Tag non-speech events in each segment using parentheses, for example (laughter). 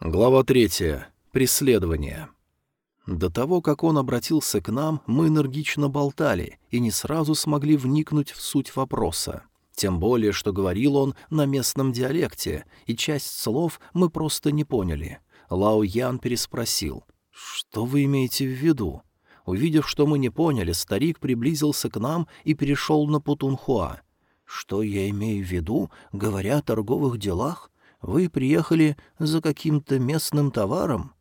Глава третья. Преследование. До того, как он обратился к нам, мы энергично болтали и не сразу смогли вникнуть в суть вопроса. Тем более, что говорил он на местном диалекте, и часть слов мы просто не поняли. Лао Ян переспросил. «Что вы имеете в виду?» Увидев, что мы не поняли, старик приблизился к нам и перешел на Путунхуа. «Что я имею в виду, говоря о торговых делах?» Вы приехали за каким-то местным товаром?»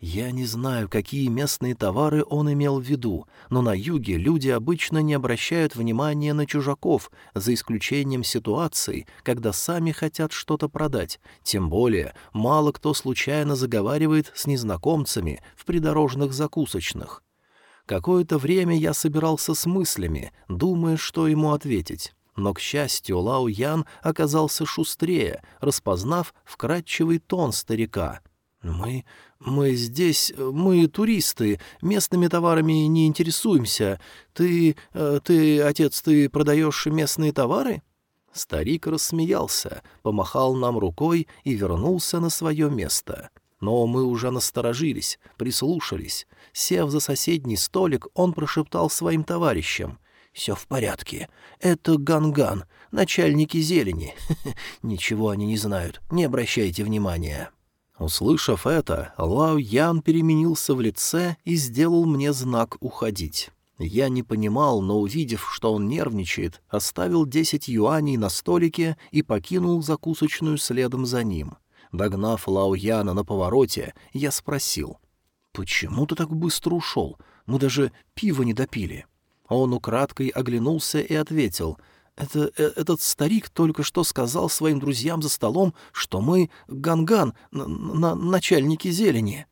Я не знаю, какие местные товары он имел в виду, но на юге люди обычно не обращают внимания на чужаков, за исключением ситуаций, когда сами хотят что-то продать, тем более мало кто случайно заговаривает с незнакомцами в придорожных закусочных. Какое-то время я собирался с мыслями, думая, что ему ответить. Но, к счастью, Лао Ян оказался шустрее, распознав вкрадчивый тон старика. «Мы... мы здесь... мы туристы, местными товарами не интересуемся. Ты... Э, ты, отец, ты продаешь местные товары?» Старик рассмеялся, помахал нам рукой и вернулся на свое место. Но мы уже насторожились, прислушались. Сев за соседний столик, он прошептал своим товарищам. «Все в порядке. Это Ганган, начальники зелени. (laughs) Ничего они не знают, не обращайте внимания». Услышав это, Лао Ян переменился в лице и сделал мне знак «Уходить». Я не понимал, но, увидев, что он нервничает, оставил десять юаней на столике и покинул закусочную следом за ним. Догнав Лао Яна на повороте, я спросил, «Почему ты так быстро ушел? Мы даже пива не допили». Он украдкой оглянулся и ответил. «Это, э, этот старик только что сказал своим друзьям за столом, что мы ганган, на, начальники зелени».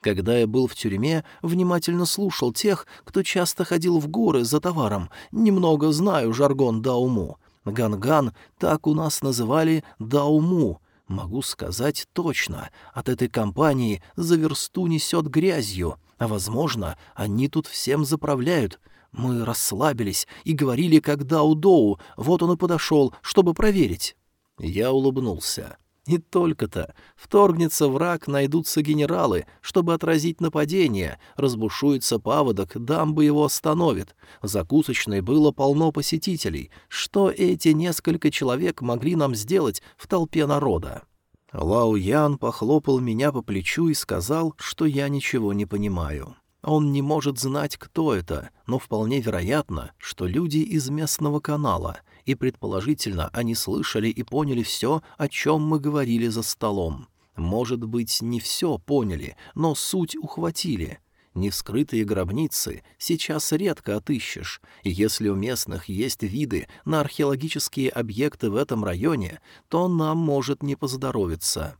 Когда я был в тюрьме, внимательно слушал тех, кто часто ходил в горы за товаром. Немного знаю жаргон Дауму. Ганган так у нас называли Дауму. Могу сказать точно, от этой компании за версту несет грязью, а, возможно, они тут всем заправляют. Мы расслабились и говорили, как Дау-Доу, вот он и подошел, чтобы проверить. Я улыбнулся. И только-то. Вторгнется враг, найдутся генералы, чтобы отразить нападение. Разбушуется паводок, дамба его остановит. В закусочной было полно посетителей. Что эти несколько человек могли нам сделать в толпе народа? Лао Ян похлопал меня по плечу и сказал, что я ничего не понимаю. Он не может знать, кто это, но вполне вероятно, что люди из местного канала, и предположительно они слышали и поняли все, о чем мы говорили за столом. Может быть, не все поняли, но суть ухватили. Невскрытые гробницы сейчас редко отыщешь, и если у местных есть виды на археологические объекты в этом районе, то нам может не поздоровиться.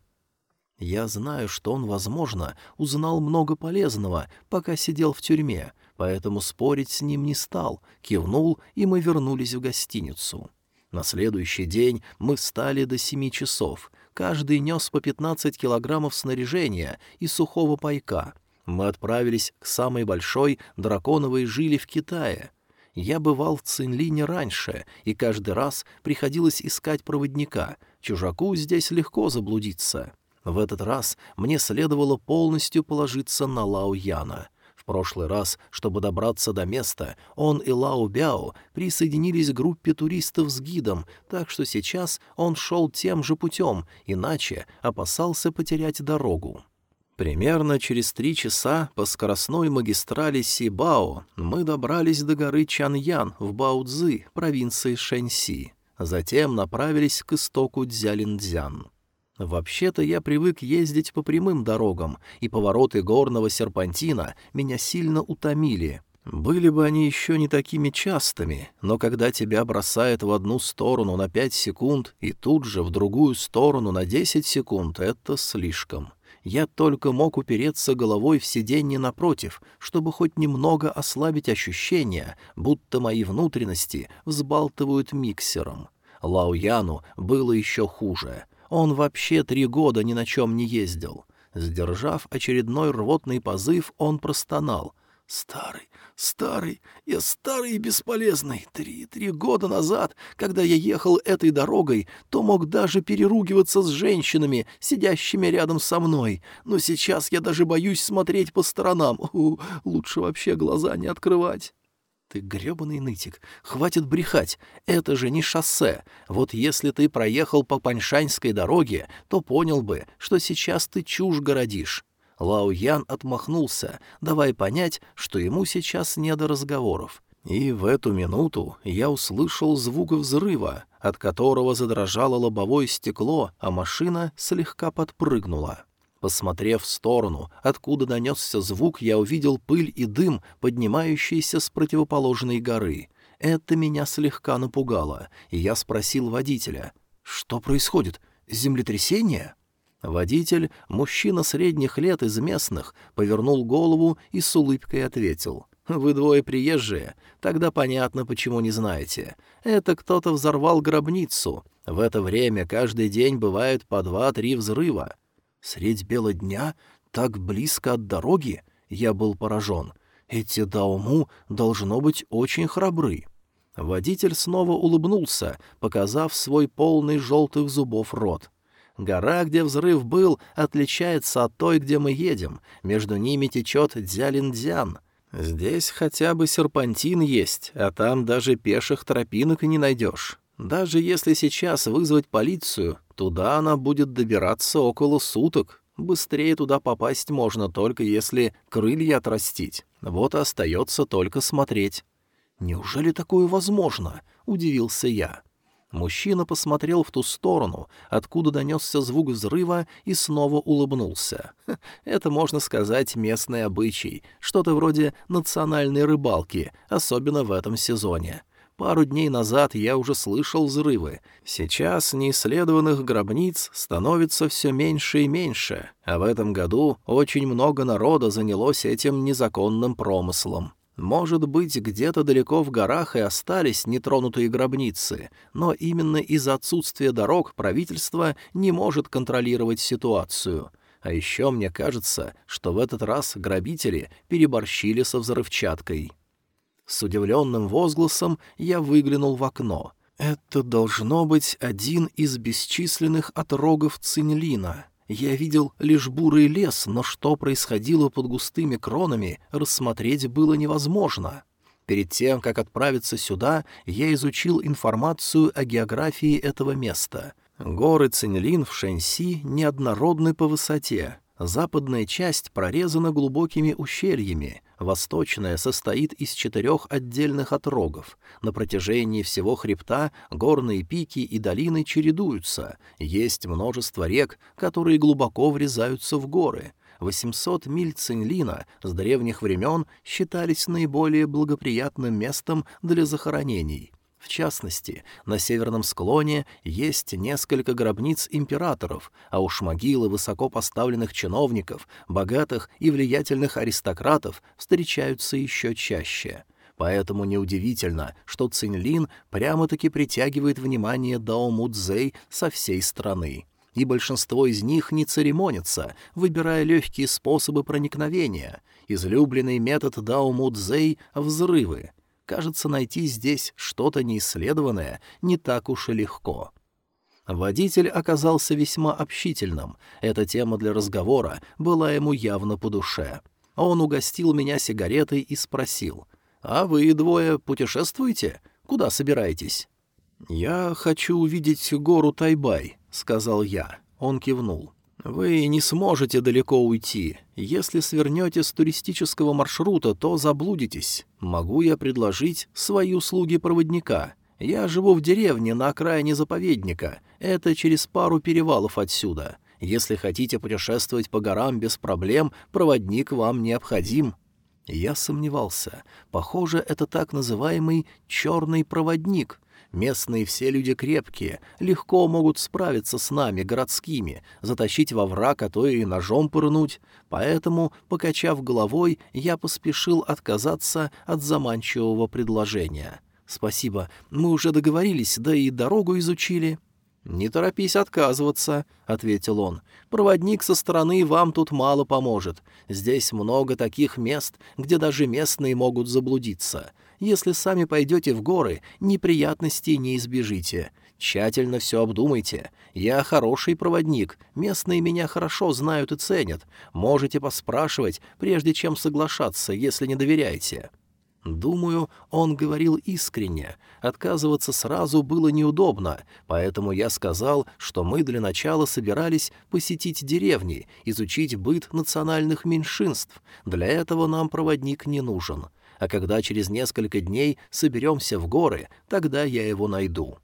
Я знаю, что он, возможно, узнал много полезного, пока сидел в тюрьме, поэтому спорить с ним не стал, кивнул, и мы вернулись в гостиницу. На следующий день мы встали до семи часов. Каждый нес по пятнадцать килограммов снаряжения и сухого пайка. Мы отправились к самой большой драконовой жиле в Китае. Я бывал в Цинлине раньше, и каждый раз приходилось искать проводника. Чужаку здесь легко заблудиться. В этот раз мне следовало полностью положиться на Лао Яна. В прошлый раз, чтобы добраться до места, он и Лао Бяо присоединились к группе туристов с гидом, так что сейчас он шел тем же путем, иначе опасался потерять дорогу. Примерно через три часа по скоростной магистрали Сибао мы добрались до горы Чаньян в Баудзы, провинции Шэньси. Затем направились к истоку Дзялиндзян. Вообще-то я привык ездить по прямым дорогам, и повороты горного серпантина меня сильно утомили. Были бы они еще не такими частыми, но когда тебя бросает в одну сторону на пять секунд и тут же в другую сторону на десять секунд, это слишком. Я только мог упереться головой в сиденье напротив, чтобы хоть немного ослабить ощущение, будто мои внутренности взбалтывают миксером. Лао Яну было еще хуже — он вообще три года ни на чем не ездил. Сдержав очередной рвотный позыв, он простонал. Старый, старый, я старый и бесполезный. Три, три года назад, когда я ехал этой дорогой, то мог даже переругиваться с женщинами, сидящими рядом со мной. Но сейчас я даже боюсь смотреть по сторонам. У, лучше вообще глаза не открывать. Ты грёбаный нытик, хватит брехать, это же не шоссе. Вот если ты проехал по Паньшаньской дороге, то понял бы, что сейчас ты чушь городишь. Лао Ян отмахнулся, давая понять, что ему сейчас не до разговоров. И в эту минуту я услышал звук взрыва, от которого задрожало лобовое стекло, а машина слегка подпрыгнула. Посмотрев в сторону, откуда донесся звук, я увидел пыль и дым, поднимающиеся с противоположной горы. Это меня слегка напугало, и я спросил водителя, «Что происходит? Землетрясение?» Водитель, мужчина средних лет из местных, повернул голову и с улыбкой ответил. «Вы двое приезжие. Тогда понятно, почему не знаете. Это кто-то взорвал гробницу. В это время каждый день бывает по два-три взрыва. Средь бела дня? Так близко от дороги?» Я был поражен. Эти дауму должно быть очень храбры. Водитель снова улыбнулся, показав свой полный желтых зубов рот. Гора, где взрыв был, отличается от той, где мы едем. Между ними течет Дзялиндзян. Здесь хотя бы серпантин есть, а там даже пеших тропинок не найдешь. Даже если сейчас вызвать полицию, туда она будет добираться около суток. Быстрее туда попасть можно только если крылья отрастить. Вот остается только смотреть. «Неужели такое возможно?» — удивился я. Мужчина посмотрел в ту сторону, откуда донесся звук взрыва, и снова улыбнулся. Это, можно сказать, местный обычай, что-то вроде национальной рыбалки, особенно в этом сезоне. Пару дней назад я уже слышал взрывы. Сейчас неисследованных гробниц становится все меньше и меньше, а в этом году очень много народа занялось этим незаконным промыслом. Может быть, где-то далеко в горах и остались нетронутые гробницы, но именно из-за отсутствия дорог правительство не может контролировать ситуацию. А еще мне кажется, что в этот раз грабители переборщили со взрывчаткой. С удивленным возгласом я выглянул в окно. Это должно быть один из бесчисленных отрогов Цинлина. Я видел лишь бурый лес, но что происходило под густыми кронами, рассмотреть было невозможно. Перед тем, как отправиться сюда, я изучил информацию о географии этого места. Горы Цинлин в Шэньси неоднородны по высоте. Западная часть прорезана глубокими ущельями, восточная состоит из четырех отдельных отрогов. На протяжении всего хребта горные пики и долины чередуются, есть множество рек, которые глубоко врезаются в горы. 800 миль Цинлина с древних времен считались наиболее благоприятным местом для захоронений. В частности, на северном склоне есть несколько гробниц императоров, а уж могилы высоко поставленных чиновников, богатых и влиятельных аристократов встречаются еще чаще. Поэтому неудивительно, что Цинлин прямо-таки притягивает внимание Дао Мудзей со всей страны. И большинство из них не церемонятся, выбирая легкие способы проникновения. Излюбленный метод Дао Мудзей — взрывы — Кажется, найти здесь что-то неисследованное не так уж и легко. Водитель оказался весьма общительным. Эта тема для разговора была ему явно по душе. Он угостил меня сигаретой и спросил. «А вы двое путешествуете? Куда собираетесь?» «Я хочу увидеть гору Тайбай», — сказал я. Он кивнул. Вы не сможете далеко уйти. Если свернете с туристического маршрута, то заблудитесь. Могу я предложить свои услуги проводника. Я живу в деревне на окраине заповедника. Это через пару перевалов отсюда. Если хотите путешествовать по горам без проблем, проводник вам необходим». Я сомневался. Похоже, это так называемый «черный проводник», Местные все люди крепкие, легко могут справиться с нами, городскими, затащить во враг, а то и ножом пырнуть. Поэтому, покачав головой, я поспешил отказаться от заманчивого предложения. «Спасибо, мы уже договорились, да и дорогу изучили». «Не торопись отказываться», — ответил он. «Проводник со стороны вам тут мало поможет. Здесь много таких мест, где даже местные могут заблудиться. Если сами пойдете в горы, неприятностей не избежите. Тщательно все обдумайте. Я хороший проводник, местные меня хорошо знают и ценят. Можете поспрашивать, прежде чем соглашаться, если не доверяете». Думаю, он говорил искренне. Отказываться сразу было неудобно, поэтому я сказал, что мы для начала собирались посетить деревни, изучить быт национальных меньшинств. Для этого нам проводник не нужен. А когда через несколько дней соберемся в горы, тогда я его найду.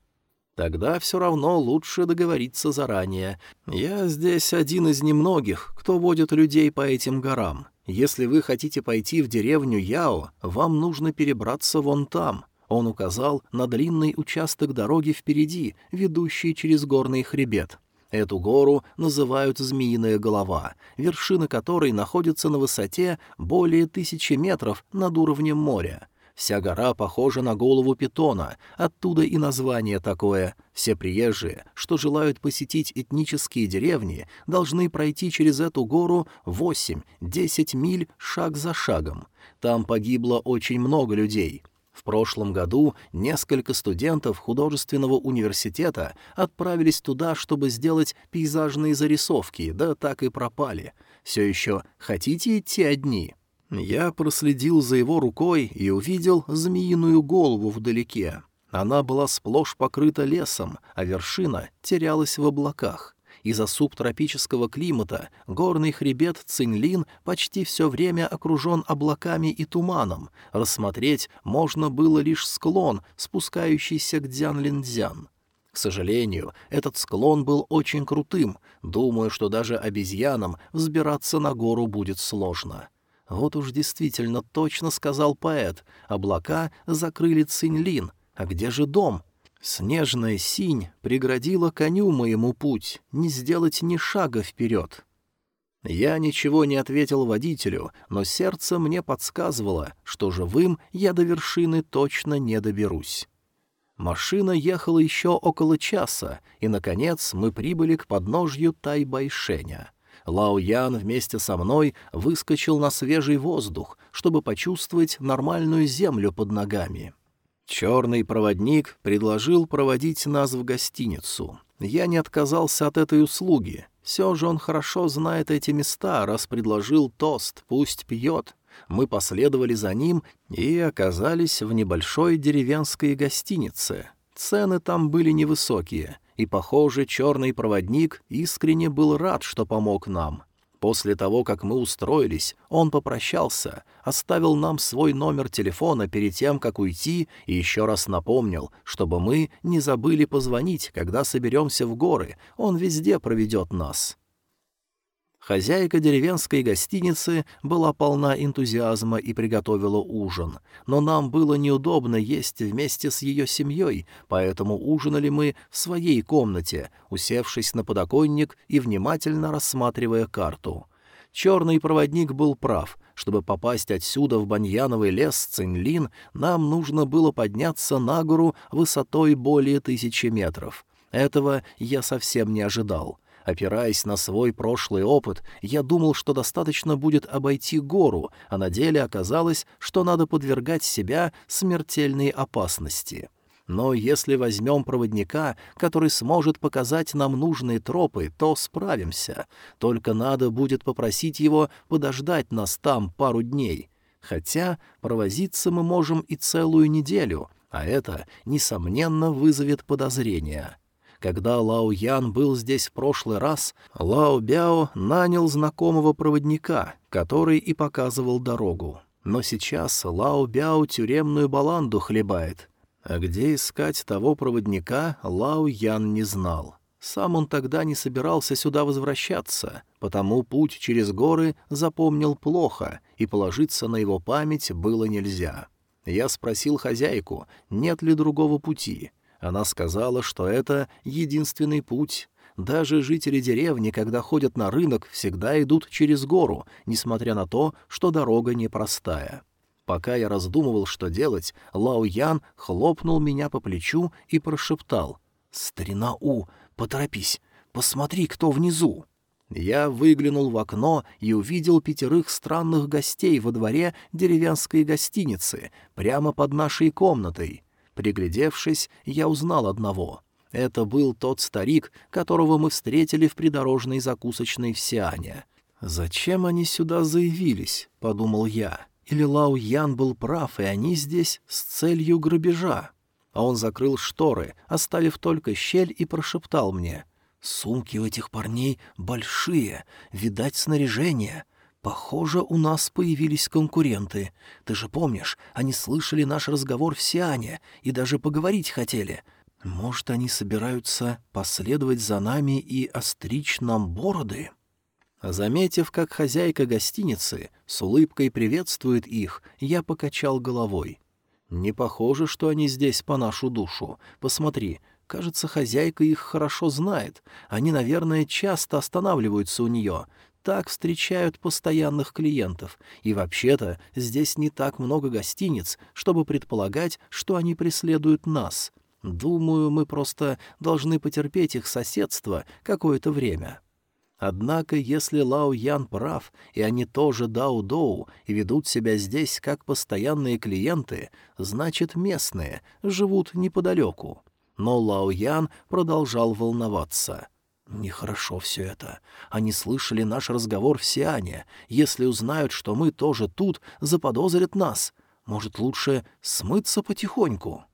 Тогда все равно лучше договориться заранее. Я здесь один из немногих, кто водит людей по этим горам. Если вы хотите пойти в деревню Яо, вам нужно перебраться вон там. Он указал на длинный участок дороги впереди, ведущий через горный хребет. Эту гору называют «Змеиная голова», вершина которой находится на высоте более тысячи метров над уровнем моря. Вся гора похожа на голову питона, оттуда и название такое. Все приезжие, что желают посетить этнические деревни, должны пройти через эту гору 8-10 миль шаг за шагом. Там погибло очень много людей. В прошлом году несколько студентов художественного университета отправились туда, чтобы сделать пейзажные зарисовки, да так и пропали. Все еще хотите идти одни?» Я проследил за его рукой и увидел змеиную голову вдалеке. Она была сплошь покрыта лесом, а вершина терялась в облаках. Из-за субтропического климата горный хребет Цинлин почти все время окружен облаками и туманом. Рассмотреть можно было лишь склон, спускающийся к Дзянлиндзян. К сожалению, этот склон был очень крутым. Думаю, что даже обезьянам взбираться на гору будет сложно. Вот уж действительно точно сказал поэт. Облака закрыли Цинлин. А где же дом? Снежная синь преградила коню моему путь, не сделать ни шага вперед. Я ничего не ответил водителю, но сердце мне подсказывало, что живым я до вершины точно не доберусь. Машина ехала еще около часа, и, наконец, мы прибыли к подножью Тайбайшеня. Лао Ян вместе со мной выскочил на свежий воздух, чтобы почувствовать нормальную землю под ногами. Черный проводник предложил проводить нас в гостиницу. Я не отказался от этой услуги. Все же он хорошо знает эти места, раз предложил тост, пусть пьет. Мы последовали за ним и оказались в небольшой деревенской гостинице. Цены там были невысокие, и, похоже, черный проводник искренне был рад, что помог нам. После того, как мы устроились, он попрощался, оставил нам свой номер телефона перед тем, как уйти, и еще раз напомнил, чтобы мы не забыли позвонить, когда соберемся в горы, он везде проведет нас. Хозяйка деревенской гостиницы была полна энтузиазма и приготовила ужин, но нам было неудобно есть вместе с ее семьей, поэтому ужинали мы в своей комнате, усевшись на подоконник и внимательно рассматривая карту. Черный проводник был прав. Чтобы попасть отсюда в баньяновый лес Цинлин, нам нужно было подняться на гору высотой более тысячи метров. Этого я совсем не ожидал. Опираясь на свой прошлый опыт, я думал, что достаточно будет обойти гору, а на деле оказалось, что надо подвергать себя смертельной опасности. Но если возьмем проводника, который сможет показать нам нужные тропы, то справимся. Только надо будет попросить его подождать нас там пару дней. Хотя провозиться мы можем и целую неделю, а это, несомненно, вызовет подозрения. Когда Лао Ян был здесь в прошлый раз, Лао Бяо нанял знакомого проводника, который и показывал дорогу. Но сейчас Лао Бяо тюремную баланду хлебает. А где искать того проводника, Лао Ян не знал. Сам он тогда не собирался сюда возвращаться, потому путь через горы запомнил плохо, и положиться на его память было нельзя. Я спросил хозяйку, нет ли другого пути — она сказала, что это единственный путь. Даже жители деревни, когда ходят на рынок, всегда идут через гору, несмотря на то, что дорога непростая. Пока я раздумывал, что делать, Лао Ян хлопнул меня по плечу и прошептал. «Старина У, Поторопись, посмотри, кто внизу». Я выглянул в окно и увидел пятерых странных гостей во дворе деревенской гостиницы, прямо под нашей комнатой. Приглядевшись, я узнал одного. Это был тот старик, которого мы встретили в придорожной закусочной в Сиане. «Зачем они сюда заявились?» — подумал я. «Или Лао Ян был прав, и они здесь с целью грабежа?» А он закрыл шторы, оставив только щель, и прошептал мне — Сумки у этих парней большие, видать, снаряжение. Похоже, у нас появились конкуренты. Ты же помнишь, они слышали наш разговор в Сиане и даже поговорить хотели. Может, они собираются последовать за нами и остричь нам бороды?» Заметив, как хозяйка гостиницы с улыбкой приветствует их, я покачал головой. «Не похоже, что они здесь по нашу душу. Посмотри, Кажется, хозяйка их хорошо знает. Они, наверное, часто останавливаются у нее. Так встречают постоянных клиентов. И вообще-то здесь не так много гостиниц, чтобы предполагать, что они преследуют нас. Думаю, мы просто должны потерпеть их соседство какое-то время. Однако, если Лао Ян прав, и они тоже Дао-Доу, и ведут себя здесь как постоянные клиенты, значит, местные живут неподалеку но Лао Ян продолжал волноваться. «Нехорошо все это. Они слышали наш разговор в Сиане. Если узнают, что мы тоже тут, заподозрят нас. Может, лучше смыться потихоньку?»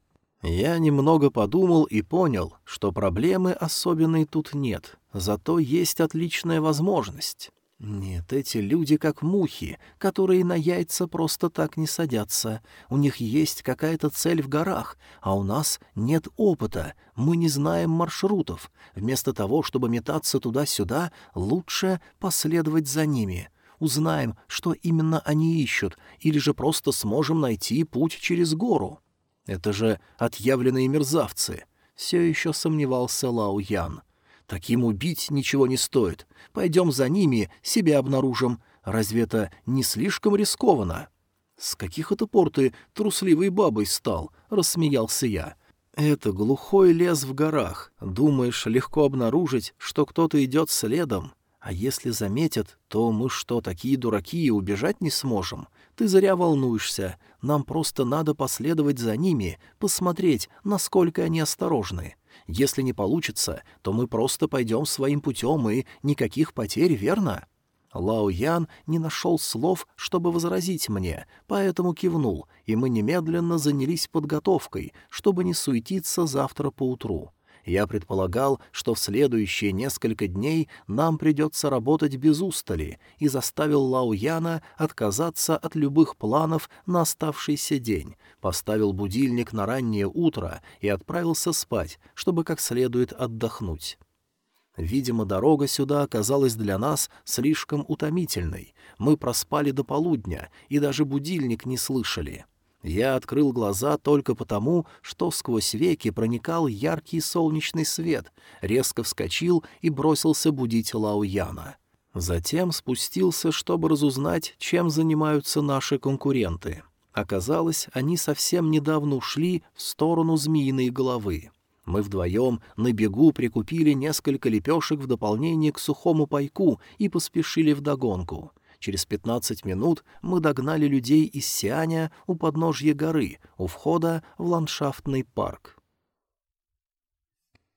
Я немного подумал и понял, что проблемы особенной тут нет, зато есть отличная возможность. Нет, эти люди как мухи, которые на яйца просто так не садятся. У них есть какая-то цель в горах, а у нас нет опыта, мы не знаем маршрутов. Вместо того, чтобы метаться туда-сюда, лучше последовать за ними. Узнаем, что именно они ищут, или же просто сможем найти путь через гору. Это же отъявленные мерзавцы. Все еще сомневался Лао Ян. Таким убить ничего не стоит. Пойдем за ними, себя обнаружим. Разве это не слишком рискованно?» «С каких это пор ты трусливой бабой стал?» — рассмеялся я. «Это глухой лес в горах. Думаешь, легко обнаружить, что кто-то идет следом? А если заметят, то мы что, такие дураки и убежать не сможем? Ты зря волнуешься. Нам просто надо последовать за ними, посмотреть, насколько они осторожны. Если не получится, то мы просто пойдем своим путем, и никаких потерь, верно?» Лао Ян не нашел слов, чтобы возразить мне, поэтому кивнул, и мы немедленно занялись подготовкой, чтобы не суетиться завтра поутру. Я предполагал, что в следующие несколько дней нам придется работать без устали, и заставил Лао Яна отказаться от любых планов на оставшийся день, поставил будильник на раннее утро и отправился спать, чтобы как следует отдохнуть. Видимо, дорога сюда оказалась для нас слишком утомительной. Мы проспали до полудня и даже будильник не слышали. Я открыл глаза только потому, что сквозь веки проникал яркий солнечный свет, резко вскочил и бросился будить Лауяна. Затем спустился, чтобы разузнать, чем занимаются наши конкуренты. Оказалось, они совсем недавно ушли в сторону змеиной головы. Мы вдвоем на бегу прикупили несколько лепешек в дополнение к сухому пайку и поспешили вдогонку. Через пятнадцать минут мы догнали людей из Сианя у подножья горы, у входа в ландшафтный парк.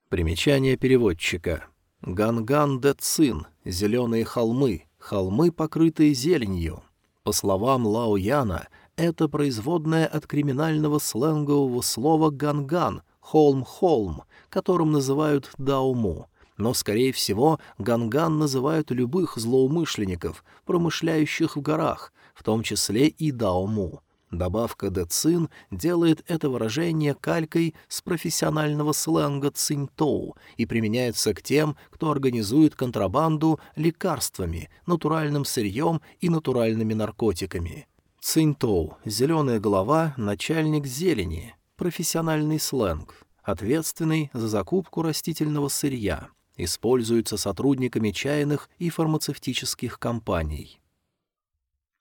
Примечание переводчика. Ганган де Цин, зеленые холмы, холмы, покрытые зеленью. По словам Лао Яна, это производное от криминального сленгового слова «ганган» — «холм-холм», которым называют «дауму», но, скорее всего, ганган называют любых злоумышленников, промышляющих в горах, в том числе и даому. Добавка «дэцин» делает это выражение калькой с профессионального сленга «циньтоу» и применяется к тем, кто организует контрабанду лекарствами, натуральным сырьем и натуральными наркотиками. Циньтоу — зеленая голова, начальник зелени, профессиональный сленг, ответственный за закупку растительного сырья — используются сотрудниками чайных и фармацевтических компаний.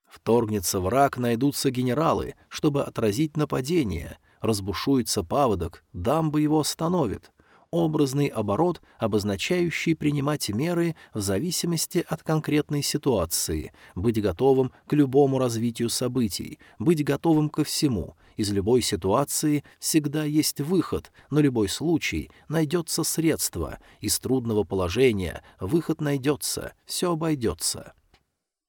Вторгнется враг, найдутся генералы, чтобы отразить нападение, разбушуется паводок, дамбы его остановят. Образный оборот, обозначающий принимать меры в зависимости от конкретной ситуации, быть готовым к любому развитию событий, быть готовым ко всему. Из любой ситуации всегда есть выход, на любой случай найдется средство, из трудного положения выход найдется, все обойдется.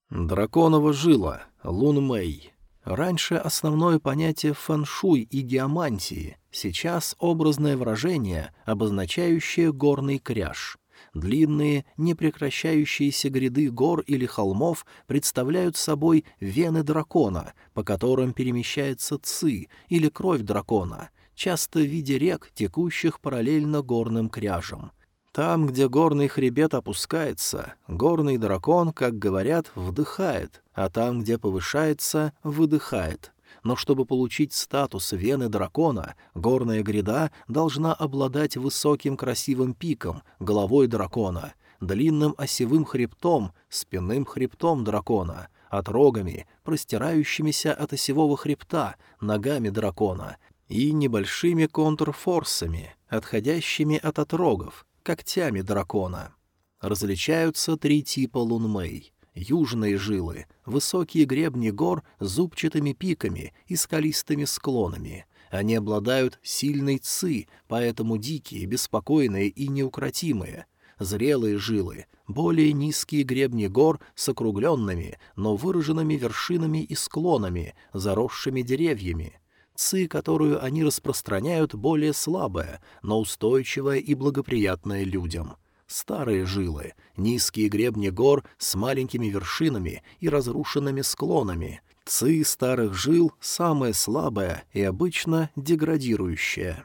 Драконова жила, Лун Мэй. Раньше основное понятие фэншуй и геомантии, сейчас образное выражение, обозначающее горный кряж. Длинные, непрекращающиеся гряды гор или холмов представляют собой вены дракона, по которым перемещается ци или кровь дракона, часто в виде рек, текущих параллельно горным кряжам — там, где горный хребет опускается, горный дракон, как говорят, вдыхает, а там, где повышается, выдыхает. Но чтобы получить статус вены дракона, горная гряда должна обладать высоким красивым пиком, головой дракона, длинным осевым хребтом, спинным хребтом дракона, отрогами, простирающимися от осевого хребта, ногами дракона и небольшими контрфорсами, отходящими от отрогов, когтями дракона. Различаются три типа лунмэй. Южные жилы, высокие гребни гор с зубчатыми пиками и скалистыми склонами. Они обладают сильной ци, поэтому дикие, беспокойные и неукротимые. Зрелые жилы, более низкие гребни гор с округленными, но выраженными вершинами и склонами, заросшими деревьями. Ци, которую они распространяют, более слабая, но устойчивая и благоприятная людям. Старые жилы, низкие гребни гор с маленькими вершинами и разрушенными склонами. Ци старых жил самая слабая и обычно деградирующая.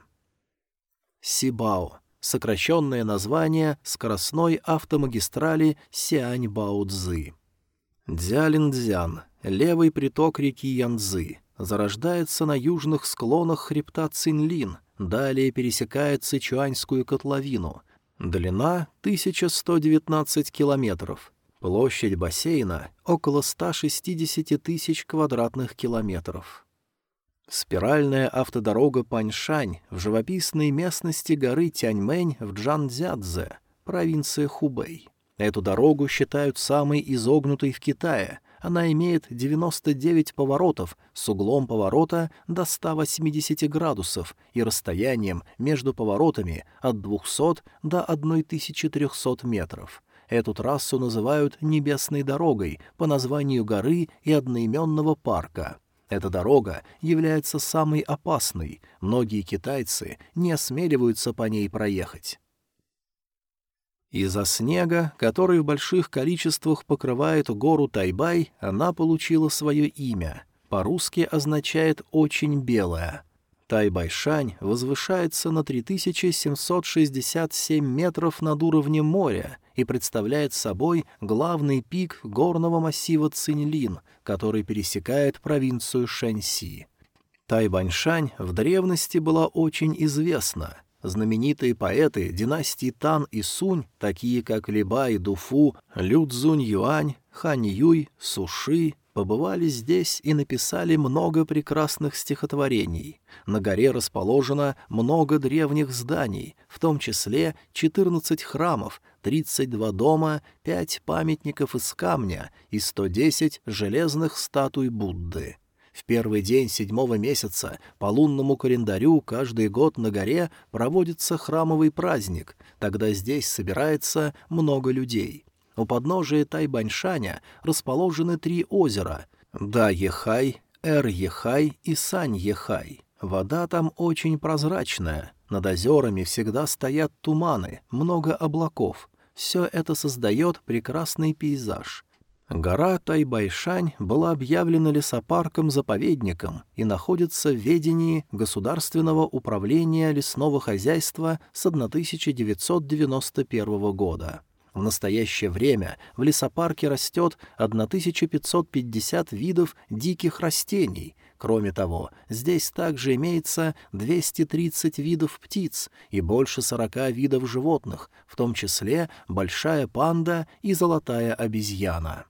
Сибао — сокращенное название скоростной автомагистрали Сиань-Бао-Цзы. Дзялин-Дзян — левый приток реки Янцзы — зарождается на южных склонах хребта Цинлин, далее пересекает Сычуаньскую котловину. Длина — 1119 километров. Площадь бассейна — около 160 тысяч квадратных километров. Спиральная автодорога Паньшань в живописной местности горы Тяньмэнь в Джанцзядзе, провинция Хубэй. Эту дорогу считают самой изогнутой в Китае — она имеет 99 поворотов с углом поворота до 180 градусов и расстоянием между поворотами от 200 до 1300 метров. Эту трассу называют «небесной дорогой» по названию горы и одноименного парка. Эта дорога является самой опасной, многие китайцы не осмеливаются по ней проехать. Из-за снега, который в больших количествах покрывает гору Тайбай, она получила свое имя. По-русски означает «очень белая». Тайбайшань возвышается на 3767 метров над уровнем моря и представляет собой главный пик горного массива Цинлин, который пересекает провинцию Шэньси. Тайбаньшань в древности была очень известна — Знаменитые поэты династии Тан и Сунь, такие как Либай, Дуфу, Лю Цзунь Юань, Хань Юй, Суши, побывали здесь и написали много прекрасных стихотворений. На горе расположено много древних зданий, в том числе 14 храмов, 32 дома, 5 памятников из камня и 110 железных статуй Будды. В первый день седьмого месяца по лунному календарю каждый год на горе проводится храмовый праздник, тогда здесь собирается много людей. У подножия Тайбаньшаня расположены три озера — Да-Ехай, Эр-Ехай и Сань-Ехай. Вода там очень прозрачная, над озерами всегда стоят туманы, много облаков. Все это создает прекрасный пейзаж — Гора Тайбайшань была объявлена лесопарком-заповедником и находится в ведении Государственного управления лесного хозяйства с 1991 года. В настоящее время в лесопарке растет 1550 видов диких растений. Кроме того, здесь также имеется 230 видов птиц и больше 40 видов животных, в том числе большая панда и золотая обезьяна.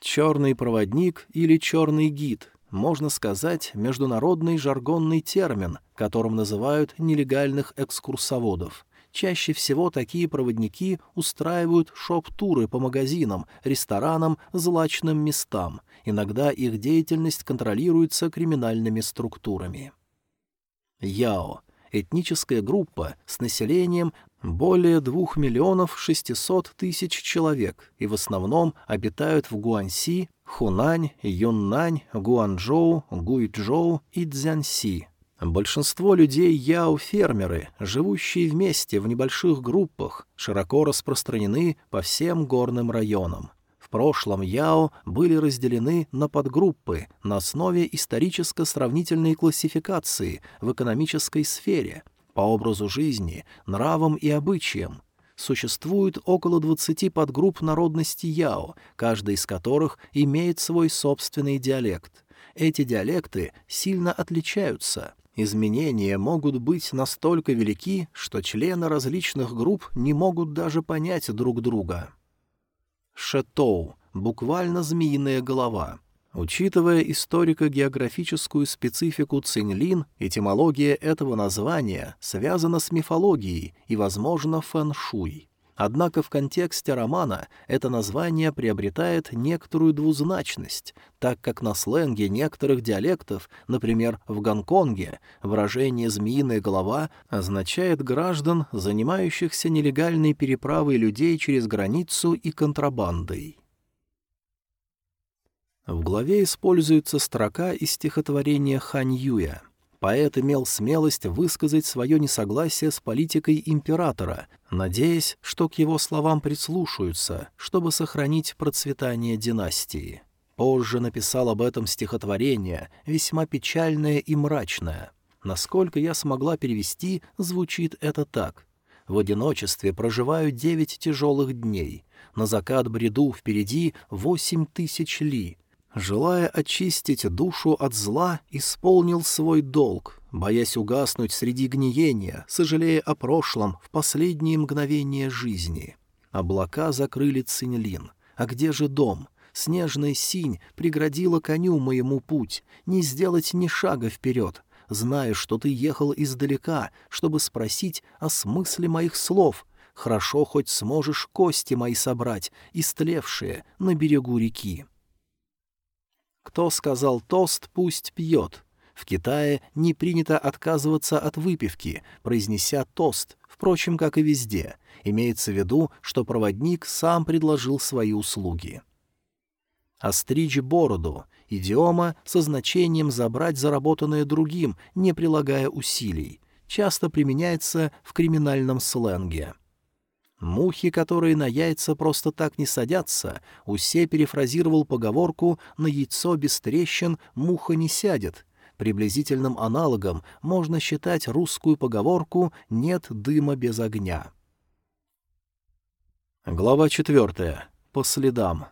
Черный проводник или черный гид можно сказать, международный жаргонный термин, которым называют нелегальных экскурсоводов. Чаще всего такие проводники устраивают шоп-туры по магазинам, ресторанам, злачным местам. Иногда их деятельность контролируется криминальными структурами. Яо — этническая группа с населением более 2 миллионов 600 тысяч человек и в основном обитают в Гуанси, Хунань, Юннань, Гуанчжоу, Гуйчжоу и Цзянси. Большинство людей яо-фермеры, живущие вместе в небольших группах, широко распространены по всем горным районам. В прошлом яо были разделены на подгруппы на основе историческо-сравнительной классификации в экономической сфере, по образу жизни, нравам и обычаям. Существует около 20 подгрупп народности яо, каждая из которых имеет свой собственный диалект. Эти диалекты сильно отличаются — Изменения могут быть настолько велики, что члены различных групп не могут даже понять друг друга. Шетоу — буквально змеиная голова. Учитывая историко-географическую специфику Цинлин, этимология этого названия связана с мифологией и, возможно, фэн-шуй. Однако в контексте романа это название приобретает некоторую двузначность, так как на сленге некоторых диалектов, например, в Гонконге, выражение «змеиная голова» означает граждан, занимающихся нелегальной переправой людей через границу и контрабандой. В главе используется строка из стихотворения Хань Юя — Поэт имел смелость высказать свое несогласие с политикой императора, надеясь, что к его словам прислушаются, чтобы сохранить процветание династии. Позже написал об этом стихотворение, весьма печальное и мрачное. Насколько я смогла перевести, звучит это так. В одиночестве проживаю девять тяжелых дней. На закат бреду впереди восемь тысяч ли — желая очистить душу от зла, исполнил свой долг, боясь угаснуть среди гниения, сожалея о прошлом в последние мгновения жизни. Облака закрыли Цинлин. А где же дом? Снежная синь преградила коню моему путь, не сделать ни шага вперед, зная, что ты ехал издалека, чтобы спросить о смысле моих слов. Хорошо хоть сможешь кости мои собрать, истлевшие на берегу реки. Кто сказал тост, пусть пьет. В Китае не принято отказываться от выпивки, произнеся тост, впрочем, как и везде. Имеется в виду, что проводник сам предложил свои услуги. Остричь бороду — идиома со значением забрать заработанное другим, не прилагая усилий. Часто применяется в криминальном сленге. Мухи, которые на яйца просто так не садятся, Усе перефразировал поговорку «на яйцо без трещин муха не сядет». Приблизительным аналогом можно считать русскую поговорку «нет дыма без огня». Глава четвертая. По следам.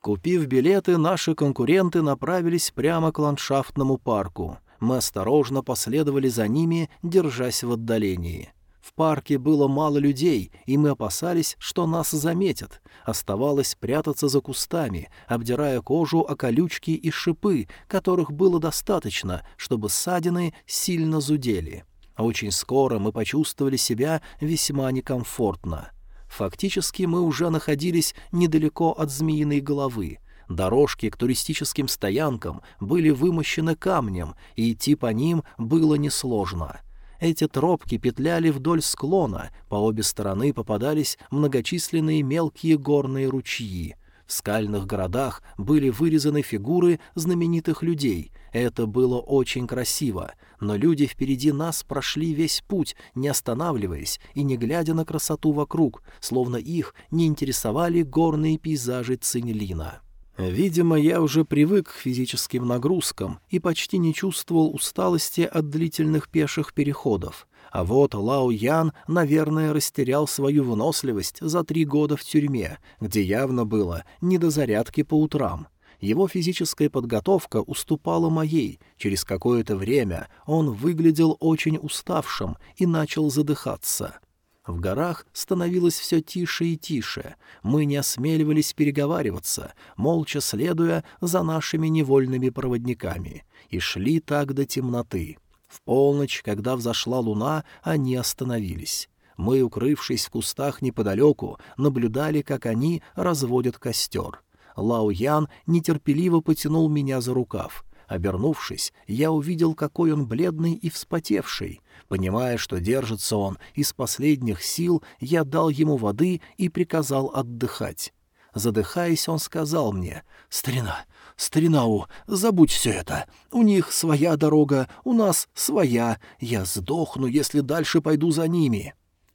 Купив билеты, наши конкуренты направились прямо к ландшафтному парку. Мы осторожно последовали за ними, держась в отдалении. В парке было мало людей, и мы опасались, что нас заметят. Оставалось прятаться за кустами, обдирая кожу о колючки и шипы, которых было достаточно, чтобы ссадины сильно зудели. Очень скоро мы почувствовали себя весьма некомфортно. Фактически мы уже находились недалеко от змеиной головы. Дорожки к туристическим стоянкам были вымощены камнем, и идти по ним было несложно — эти тропки петляли вдоль склона, по обе стороны попадались многочисленные мелкие горные ручьи. В скальных городах были вырезаны фигуры знаменитых людей. Это было очень красиво, но люди впереди нас прошли весь путь, не останавливаясь и не глядя на красоту вокруг, словно их не интересовали горные пейзажи Цинлина. Видимо, я уже привык к физическим нагрузкам и почти не чувствовал усталости от длительных пеших переходов. А вот Лао Ян, наверное, растерял свою выносливость за три года в тюрьме, где явно было не до зарядки по утрам. Его физическая подготовка уступала моей. Через какое-то время он выглядел очень уставшим и начал задыхаться. В горах становилось все тише и тише. Мы не осмеливались переговариваться, молча следуя за нашими невольными проводниками, и шли так до темноты. В полночь, когда взошла луна, они остановились. Мы, укрывшись в кустах неподалеку, наблюдали, как они разводят костер. Лао Ян нетерпеливо потянул меня за рукав. Обернувшись, я увидел, какой он бледный и вспотевший. Понимая, что держится он из последних сил, я дал ему воды и приказал отдыхать. Задыхаясь, он сказал мне, «Старина, старинау, забудь все это. У них своя дорога, у нас своя. Я сдохну, если дальше пойду за ними».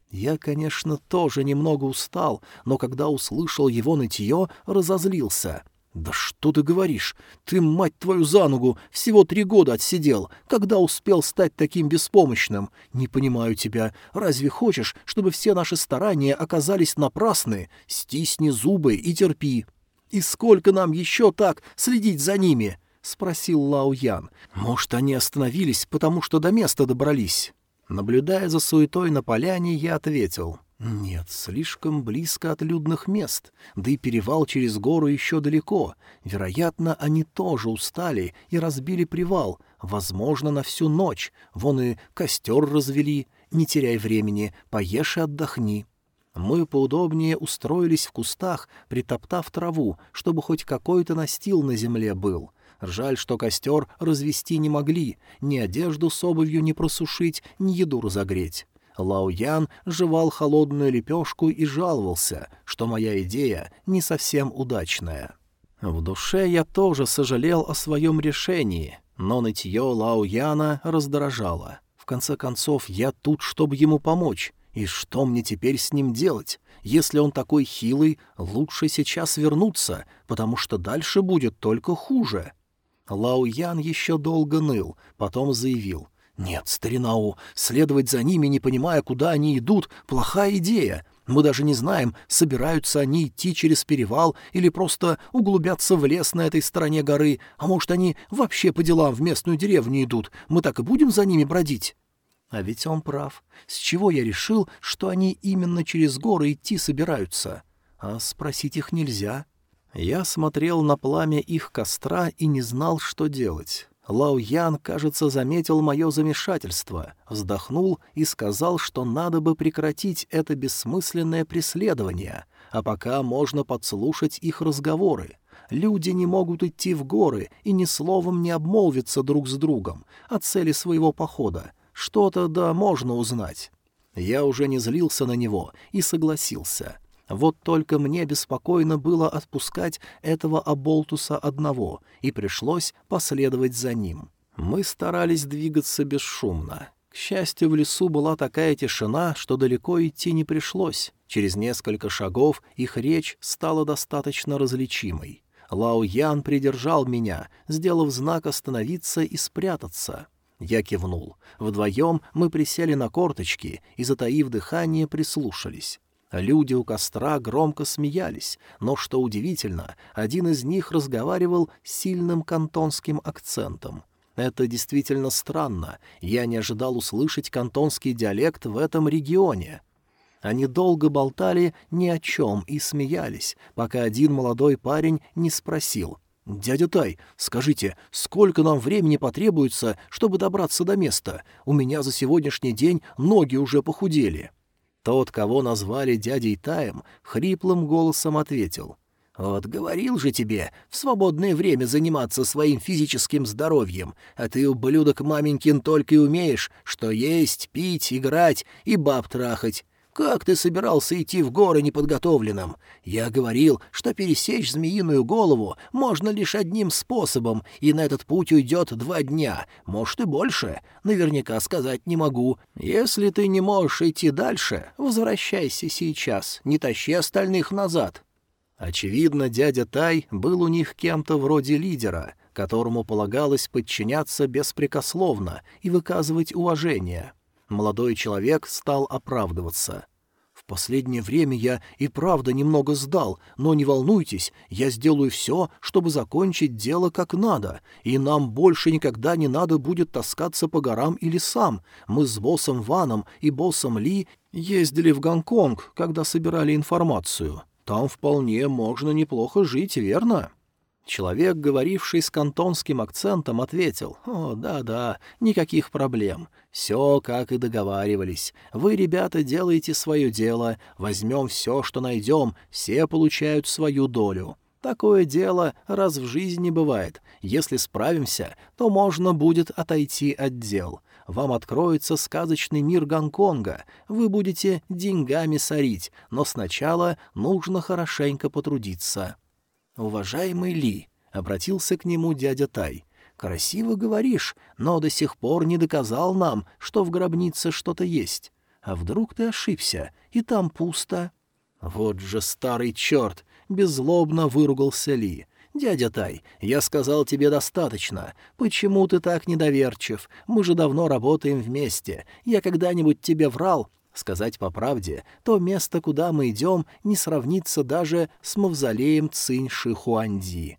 Я, конечно, тоже немного устал, но когда услышал его нытье, разозлился — «Да что ты говоришь? Ты, мать твою, за ногу, всего три года отсидел. Когда успел стать таким беспомощным? Не понимаю тебя. Разве хочешь, чтобы все наши старания оказались напрасны? Стисни зубы и терпи. И сколько нам еще так следить за ними?» — спросил Лао Ян. «Может, они остановились, потому что до места добрались?» Наблюдая за суетой на поляне, я ответил. Нет, слишком близко от людных мест, да и перевал через гору еще далеко. Вероятно, они тоже устали и разбили привал, возможно, на всю ночь. Вон и костер развели. Не теряй времени, поешь и отдохни. Мы поудобнее устроились в кустах, притоптав траву, чтобы хоть какой-то настил на земле был. Жаль, что костер развести не могли, ни одежду с обувью не просушить, ни еду разогреть. Лао Ян жевал холодную лепешку и жаловался, что моя идея не совсем удачная. В душе я тоже сожалел о своем решении, но нытье Лао Яна раздражало. В конце концов, я тут, чтобы ему помочь. И что мне теперь с ним делать? Если он такой хилый, лучше сейчас вернуться, потому что дальше будет только хуже. Лао Ян еще долго ныл, потом заявил — «Нет, старинау, следовать за ними, не понимая, куда они идут, плохая идея. Мы даже не знаем, собираются они идти через перевал или просто углубятся в лес на этой стороне горы, а может, они вообще по делам в местную деревню идут. Мы так и будем за ними бродить?» А ведь он прав. С чего я решил, что они именно через горы идти собираются? А спросить их нельзя. Я смотрел на пламя их костра и не знал, что делать. Лао Ян, кажется, заметил мое замешательство, вздохнул и сказал, что надо бы прекратить это бессмысленное преследование, а пока можно подслушать их разговоры. Люди не могут идти в горы и ни словом не обмолвиться друг с другом о цели своего похода. Что-то да можно узнать. Я уже не злился на него и согласился — вот только мне беспокойно было отпускать этого оболтуса одного, и пришлось последовать за ним. Мы старались двигаться бесшумно. К счастью, в лесу была такая тишина, что далеко идти не пришлось. Через несколько шагов их речь стала достаточно различимой. Лао Ян придержал меня, сделав знак остановиться и спрятаться. Я кивнул. Вдвоем мы присели на корточки и, затаив дыхание, прислушались. Люди у костра громко смеялись, но, что удивительно, один из них разговаривал с сильным кантонским акцентом. Это действительно странно, я не ожидал услышать кантонский диалект в этом регионе. Они долго болтали ни о чем и смеялись, пока один молодой парень не спросил. «Дядя Тай, скажите, сколько нам времени потребуется, чтобы добраться до места? У меня за сегодняшний день ноги уже похудели». Тот, кого назвали дядей Таем, хриплым голосом ответил. «Вот говорил же тебе, в свободное время заниматься своим физическим здоровьем, а ты, ублюдок маменькин, только и умеешь, что есть, пить, играть и баб трахать. Как ты собирался идти в горы неподготовленным? Я говорил, что пересечь змеиную голову можно лишь одним способом, и на этот путь уйдет два дня, может и больше. Наверняка сказать не могу. Если ты не можешь идти дальше, возвращайся сейчас, не тащи остальных назад». Очевидно, дядя Тай был у них кем-то вроде лидера, которому полагалось подчиняться беспрекословно и выказывать уважение. Молодой человек стал оправдываться. «В последнее время я и правда немного сдал, но не волнуйтесь, я сделаю все, чтобы закончить дело как надо, и нам больше никогда не надо будет таскаться по горам и лесам. Мы с боссом Ваном и боссом Ли Ездили в Гонконг, когда собирали информацию. Там вполне можно неплохо жить, верно?» Человек, говоривший с кантонским акцентом, ответил, «О, да-да, никаких проблем. Все, как и договаривались. Вы, ребята, делаете свое дело, возьмем все, что найдем, все получают свою долю. Такое дело раз в жизни бывает. Если справимся, то можно будет отойти от дел. Вам откроется сказочный мир Гонконга, вы будете деньгами сорить, но сначала нужно хорошенько потрудиться». «Уважаемый Ли», — обратился к нему дядя Тай, — «красиво говоришь, но до сих пор не доказал нам, что в гробнице что-то есть. А вдруг ты ошибся, и там пусто?» «Вот же старый черт!» — беззлобно выругался Ли. «Дядя Тай, я сказал тебе достаточно. Почему ты так недоверчив? Мы же давно работаем вместе. Я когда-нибудь тебе врал, Сказать по правде, то место, куда мы идем, не сравнится даже с мавзолеем Цинь Шихуанди.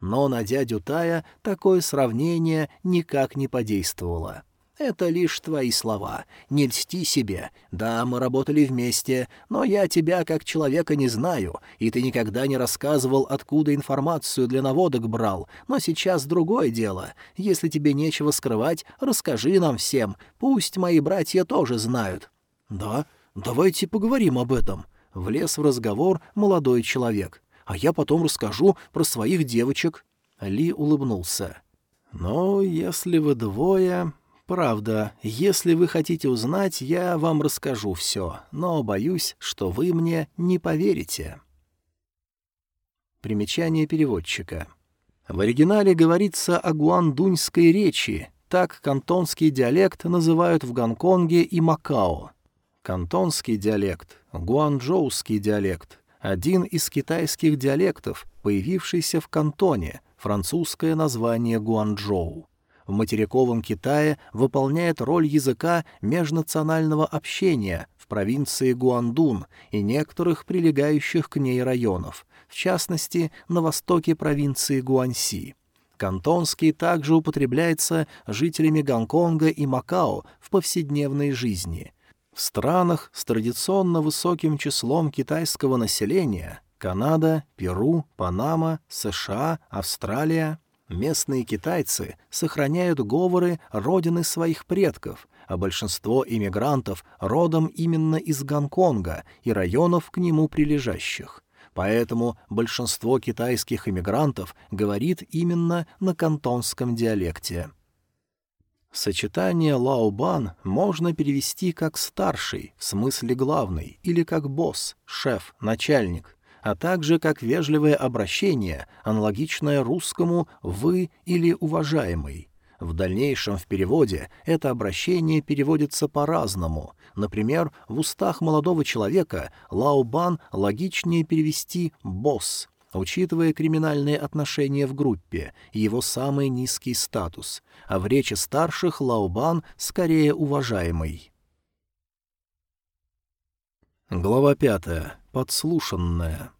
Но на дядю Тая такое сравнение никак не подействовало. Это лишь твои слова. Не льсти себе. Да, мы работали вместе, но я тебя как человека не знаю, и ты никогда не рассказывал, откуда информацию для наводок брал. Но сейчас другое дело. Если тебе нечего скрывать, расскажи нам всем. Пусть мои братья тоже знают. «Да, давайте поговорим об этом», — влез в разговор молодой человек. «А я потом расскажу про своих девочек». Ли улыбнулся. «Но если вы двое...» «Правда, если вы хотите узнать, я вам расскажу все, но боюсь, что вы мне не поверите». Примечание переводчика. В оригинале говорится о гуандуньской речи, так кантонский диалект называют в Гонконге и Макао. Кантонский диалект, гуанчжоуский диалект — один из китайских диалектов, появившийся в Кантоне, французское название Гуанчжоу. В материковом Китае выполняет роль языка межнационального общения в провинции Гуандун и некоторых прилегающих к ней районов, в частности, на востоке провинции Гуанси. Кантонский также употребляется жителями Гонконга и Макао в повседневной жизни — в странах с традиционно высоким числом китайского населения — Канада, Перу, Панама, США, Австралия — местные китайцы сохраняют говоры родины своих предков, а большинство иммигрантов родом именно из Гонконга и районов к нему прилежащих. Поэтому большинство китайских иммигрантов говорит именно на кантонском диалекте. Сочетание «лаобан» можно перевести как «старший», в смысле «главный», или как «босс», «шеф», «начальник», а также как вежливое обращение, аналогичное русскому «вы» или «уважаемый». В дальнейшем в переводе это обращение переводится по-разному. Например, в устах молодого человека «лаобан» логичнее перевести «босс», учитывая криминальные отношения в группе и его самый низкий статус, а в речи старших Лаобан скорее уважаемый. Глава пятая. Подслушанная.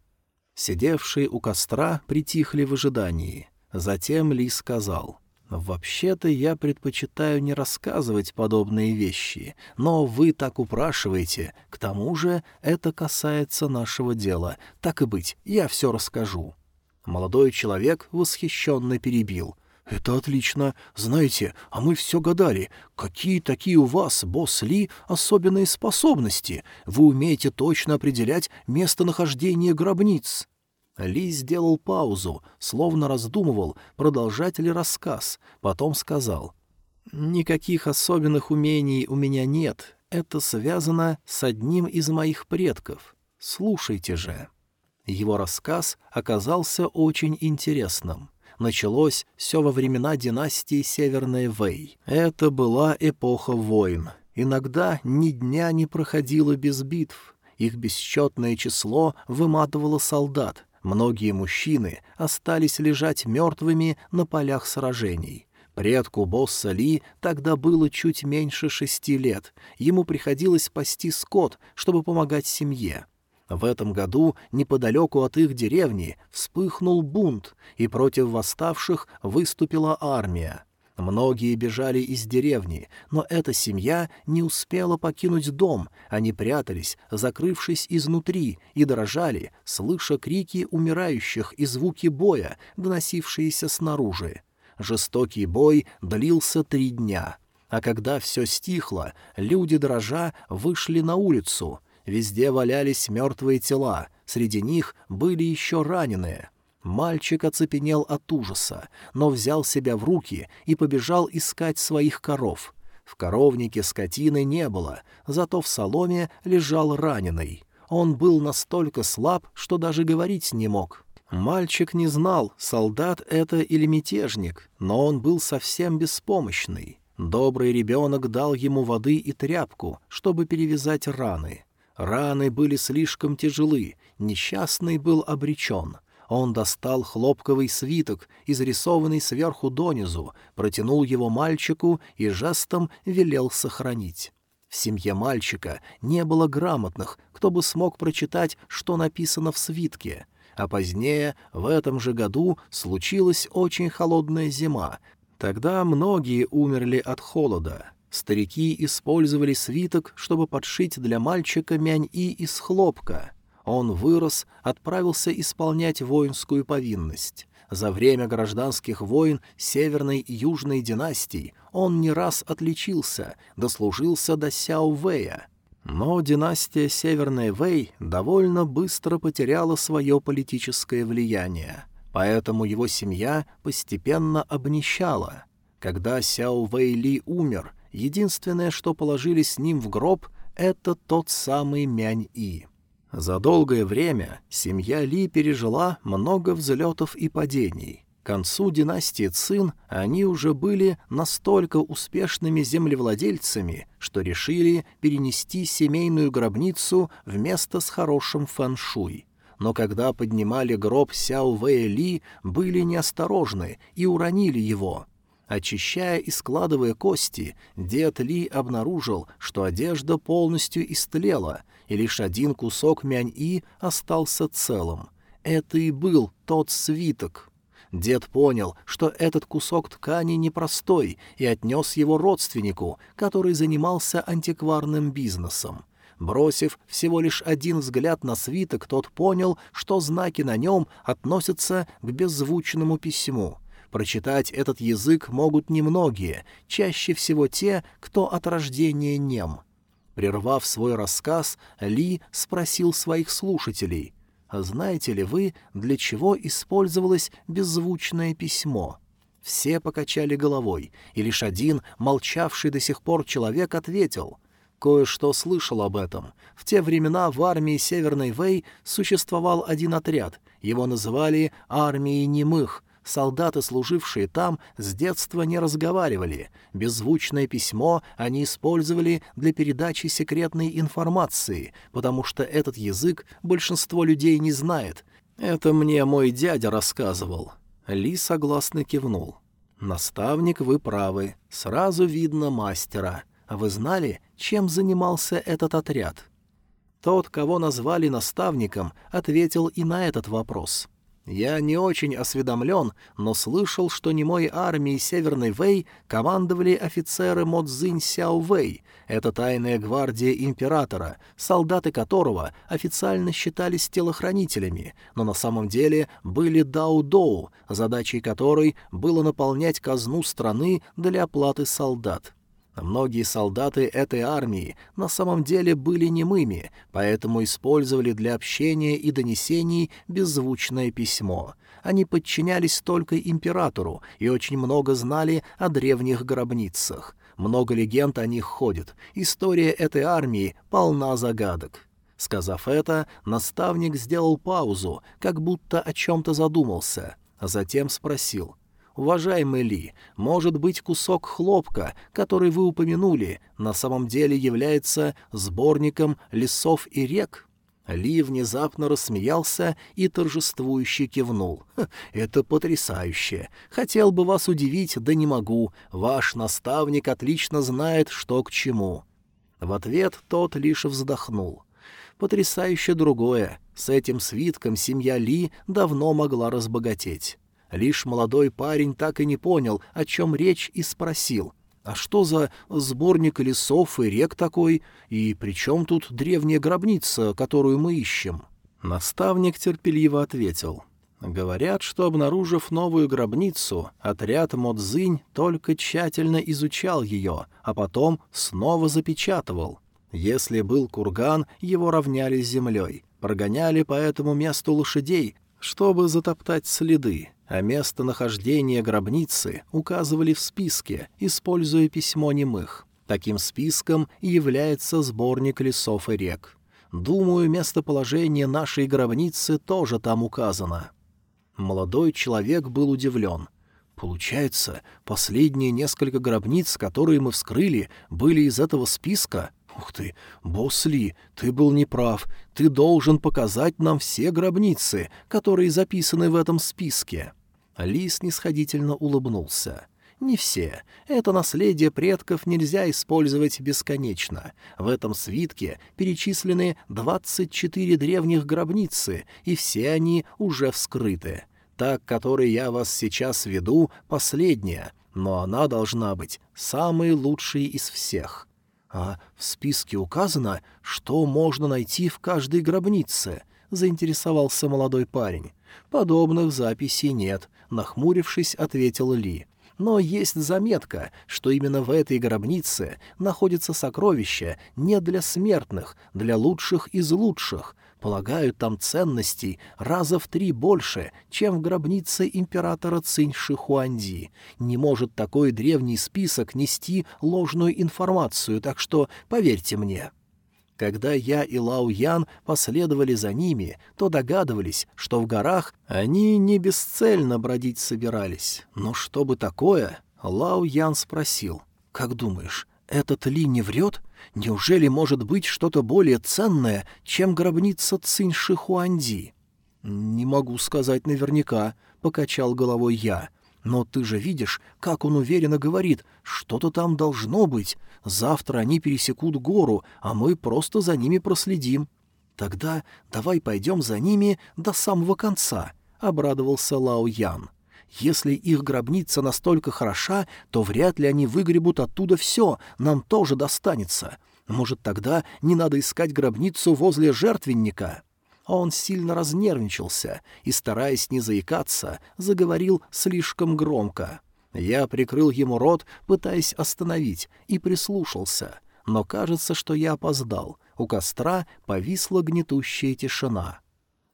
Сидевшие у костра притихли в ожидании. Затем Ли сказал — «Вообще-то я предпочитаю не рассказывать подобные вещи, но вы так упрашиваете. К тому же это касается нашего дела. Так и быть, я все расскажу». Молодой человек восхищенно перебил. «Это отлично. Знаете, а мы все гадали, какие такие у вас, босс Ли, особенные способности? Вы умеете точно определять местонахождение гробниц». Ли сделал паузу, словно раздумывал, продолжать ли рассказ, потом сказал. «Никаких особенных умений у меня нет. Это связано с одним из моих предков. Слушайте же». Его рассказ оказался очень интересным. Началось все во времена династии Северной Вэй. Это была эпоха войн. Иногда ни дня не проходило без битв. Их бесчетное число выматывало солдат, Многие мужчины остались лежать мертвыми на полях сражений. Предку босса Ли тогда было чуть меньше шести лет. Ему приходилось пасти скот, чтобы помогать семье. В этом году неподалеку от их деревни вспыхнул бунт, и против восставших выступила армия. Многие бежали из деревни, но эта семья не успела покинуть дом, они прятались, закрывшись изнутри, и дрожали, слыша крики умирающих и звуки боя, доносившиеся снаружи. Жестокий бой длился три дня. А когда все стихло, люди дрожа вышли на улицу. Везде валялись мертвые тела, среди них были еще раненые — Мальчик оцепенел от ужаса, но взял себя в руки и побежал искать своих коров. В коровнике скотины не было, зато в соломе лежал раненый. Он был настолько слаб, что даже говорить не мог. Мальчик не знал, солдат это или мятежник, но он был совсем беспомощный. Добрый ребенок дал ему воды и тряпку, чтобы перевязать раны. Раны были слишком тяжелы, несчастный был обречен — он достал хлопковый свиток, изрисованный сверху донизу, протянул его мальчику и жестом велел сохранить. В семье мальчика не было грамотных, кто бы смог прочитать, что написано в свитке. А позднее, в этом же году, случилась очень холодная зима. Тогда многие умерли от холода. Старики использовали свиток, чтобы подшить для мальчика мянь-и из хлопка — он вырос, отправился исполнять воинскую повинность. За время гражданских войн Северной и Южной династий он не раз отличился, дослужился до Сяо Вэя. Но династия Северной Вэй довольно быстро потеряла свое политическое влияние, поэтому его семья постепенно обнищала. Когда Сяо Вэй Ли умер, единственное, что положили с ним в гроб, это тот самый Мянь-И. За долгое время семья Ли пережила много взлетов и падений. К концу династии Цин они уже были настолько успешными землевладельцами, что решили перенести семейную гробницу в место с хорошим фэншуй. Но когда поднимали гроб Сяо Вэя Ли, были неосторожны и уронили его — Очищая и складывая кости, дед Ли обнаружил, что одежда полностью истлела, и лишь один кусок мянь-и остался целым. Это и был тот свиток. Дед понял, что этот кусок ткани непростой, и отнес его родственнику, который занимался антикварным бизнесом. Бросив всего лишь один взгляд на свиток, тот понял, что знаки на нем относятся к беззвучному письму. Прочитать этот язык могут немногие, чаще всего те, кто от рождения нем — Прервав свой рассказ, Ли спросил своих слушателей, «А знаете ли вы, для чего использовалось беззвучное письмо?» Все покачали головой, и лишь один, молчавший до сих пор человек, ответил. Кое-что слышал об этом. В те времена в армии Северной Вэй существовал один отряд. Его называли «армией немых», Солдаты, служившие там, с детства не разговаривали. Беззвучное письмо они использовали для передачи секретной информации, потому что этот язык большинство людей не знает. Это мне мой дядя рассказывал. Ли согласно кивнул. «Наставник, вы правы. Сразу видно мастера. Вы знали, чем занимался этот отряд?» Тот, кого назвали наставником, ответил и на этот вопрос — я не очень осведомлен, но слышал, что немой армией Северной Вэй командовали офицеры Модзинь Сяо Вэй. Это тайная гвардия императора, солдаты которого официально считались телохранителями, но на самом деле были Дао-Доу, задачей которой было наполнять казну страны для оплаты солдат. Многие солдаты этой армии на самом деле были немыми, поэтому использовали для общения и донесений беззвучное письмо. Они подчинялись только императору и очень много знали о древних гробницах. Много легенд о них ходит. История этой армии полна загадок. Сказав это, наставник сделал паузу, как будто о чем-то задумался, а затем спросил — «Уважаемый Ли, может быть, кусок хлопка, который вы упомянули, на самом деле является сборником лесов и рек?» Ли внезапно рассмеялся и торжествующе кивнул. «Это потрясающе! Хотел бы вас удивить, да не могу. Ваш наставник отлично знает, что к чему». В ответ тот лишь вздохнул. Потрясающе другое. С этим свитком семья Ли давно могла разбогатеть. Лишь молодой парень так и не понял, о чем речь, и спросил. «А что за сборник лесов и рек такой? И при чем тут древняя гробница, которую мы ищем?» Наставник терпеливо ответил. Говорят, что, обнаружив новую гробницу, отряд Модзинь только тщательно изучал ее, а потом снова запечатывал. Если был курган, его равняли с землей, прогоняли по этому месту лошадей, чтобы затоптать следы, а местонахождение гробницы указывали в списке, используя письмо немых. Таким списком и является сборник лесов и рек. Думаю, местоположение нашей гробницы тоже там указано. Молодой человек был удивлен. Получается, последние несколько гробниц, которые мы вскрыли, были из этого списка? Ух ты, босс Ли, ты был неправ. Ты должен показать нам все гробницы, которые записаны в этом списке. Ли снисходительно улыбнулся. Не все. Это наследие предков нельзя использовать бесконечно. В этом свитке перечислены 24 древних гробницы, и все они уже вскрыты. Так, которой я вас сейчас веду, последняя, но она должна быть самой лучшей из всех. А в списке указано, что можно найти в каждой гробнице, заинтересовался молодой парень. Подобных записей нет, нахмурившись, ответил Ли. Но есть заметка, что именно в этой гробнице находится сокровище не для смертных, для лучших из лучших. Полагают, там ценностей раза в три больше, чем в гробнице императора Цинь Шихуанди. Не может такой древний список нести ложную информацию, так что поверьте мне. Когда я и Лао Ян последовали за ними, то догадывались, что в горах они не бесцельно бродить собирались. Но что бы такое? Лао Ян спросил. «Как думаешь, этот Ли не врет? Неужели может быть что-то более ценное, чем гробница Цинь Шихуанди?» «Не могу сказать наверняка», — покачал головой я. Но ты же видишь, как он уверенно говорит, что-то там должно быть. Завтра они пересекут гору, а мы просто за ними проследим. Тогда давай пойдем за ними до самого конца, — обрадовался Лао Ян. Если их гробница настолько хороша, то вряд ли они выгребут оттуда все, нам тоже достанется. Может, тогда не надо искать гробницу возле жертвенника?» А он сильно разнервничался и, стараясь не заикаться, заговорил слишком громко. Я прикрыл ему рот, пытаясь остановить, и прислушался. Но кажется, что я опоздал. У костра повисла гнетущая тишина.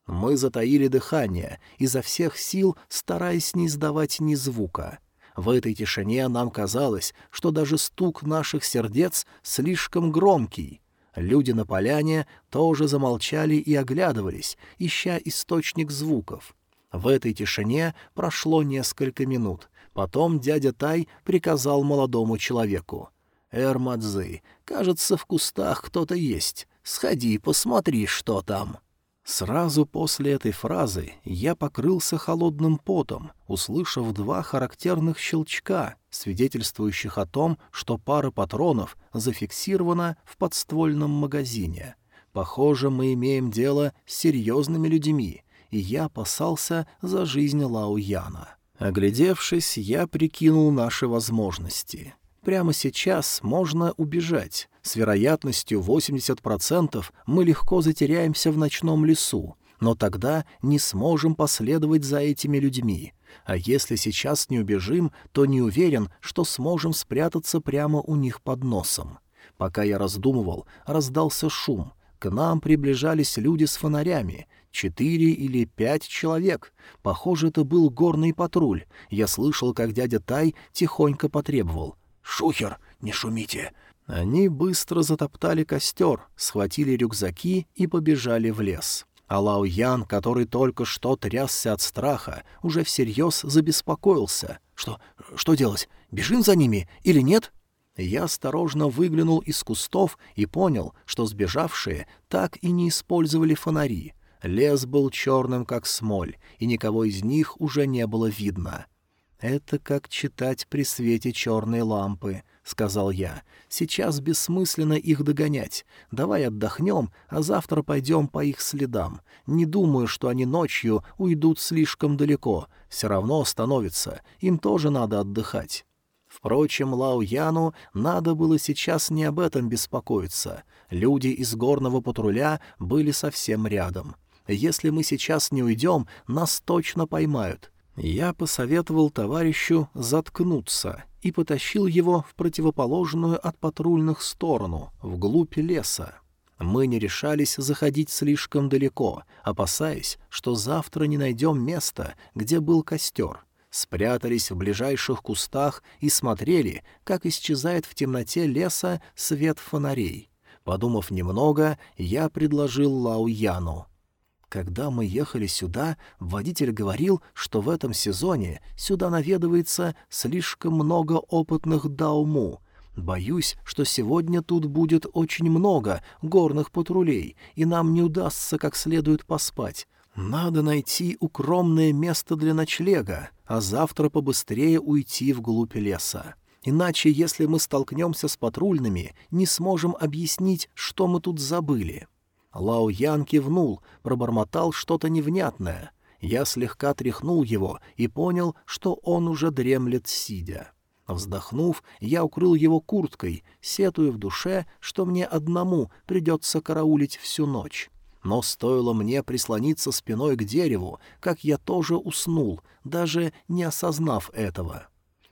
Мы затаили дыхание, изо всех сил стараясь не издавать ни звука. В этой тишине нам казалось, что даже стук наших сердец слишком громкий. Люди на поляне тоже замолчали и оглядывались, ища источник звуков. В этой тишине прошло несколько минут. Потом дядя Тай приказал молодому человеку. «Эрмадзы, кажется, в кустах кто-то есть. Сходи, посмотри, что там». Сразу после этой фразы я покрылся холодным потом, услышав два характерных щелчка, свидетельствующих о том, что пара патронов зафиксирована в подствольном магазине. Похоже, мы имеем дело с серьезными людьми, и я опасался за жизнь Лао Яна. Оглядевшись, я прикинул наши возможности. Прямо сейчас можно убежать. С вероятностью 80% мы легко затеряемся в ночном лесу, но тогда не сможем последовать за этими людьми. А если сейчас не убежим, то не уверен, что сможем спрятаться прямо у них под носом. Пока я раздумывал, раздался шум. К нам приближались люди с фонарями. Четыре или пять человек. Похоже, это был горный патруль. Я слышал, как дядя Тай тихонько потребовал — «Шухер, не шумите!» Они быстро затоптали костер, схватили рюкзаки и побежали в лес. А Лао Ян, который только что трясся от страха, уже всерьез забеспокоился. «Что? Что делать? Бежим за ними или нет?» Я осторожно выглянул из кустов и понял, что сбежавшие так и не использовали фонари. Лес был черным, как смоль, и никого из них уже не было видно. «Это как читать при свете черной лампы», — сказал я. «Сейчас бессмысленно их догонять. Давай отдохнем, а завтра пойдем по их следам. Не думаю, что они ночью уйдут слишком далеко. Все равно становится. Им тоже надо отдыхать». Впрочем, Лао Яну надо было сейчас не об этом беспокоиться. Люди из горного патруля были совсем рядом. Если мы сейчас не уйдем, нас точно поймают. Я посоветовал товарищу заткнуться и потащил его в противоположную от патрульных сторону, вглубь леса. Мы не решались заходить слишком далеко, опасаясь, что завтра не найдем места, где был костер. Спрятались в ближайших кустах и смотрели, как исчезает в темноте леса свет фонарей. Подумав немного, я предложил Лау Яну — когда мы ехали сюда, водитель говорил, что в этом сезоне сюда наведывается слишком много опытных дауму. Боюсь, что сегодня тут будет очень много горных патрулей, и нам не удастся как следует поспать. Надо найти укромное место для ночлега, а завтра побыстрее уйти вглубь леса. Иначе, если мы столкнемся с патрульными, не сможем объяснить, что мы тут забыли. Лао Ян кивнул, пробормотал что-то невнятное. Я слегка тряхнул его и понял, что он уже дремлет сидя. Вздохнув, я укрыл его курткой, сетуя в душе, что мне одному придется караулить всю ночь. Но стоило мне прислониться спиной к дереву, как я тоже уснул, даже не осознав этого.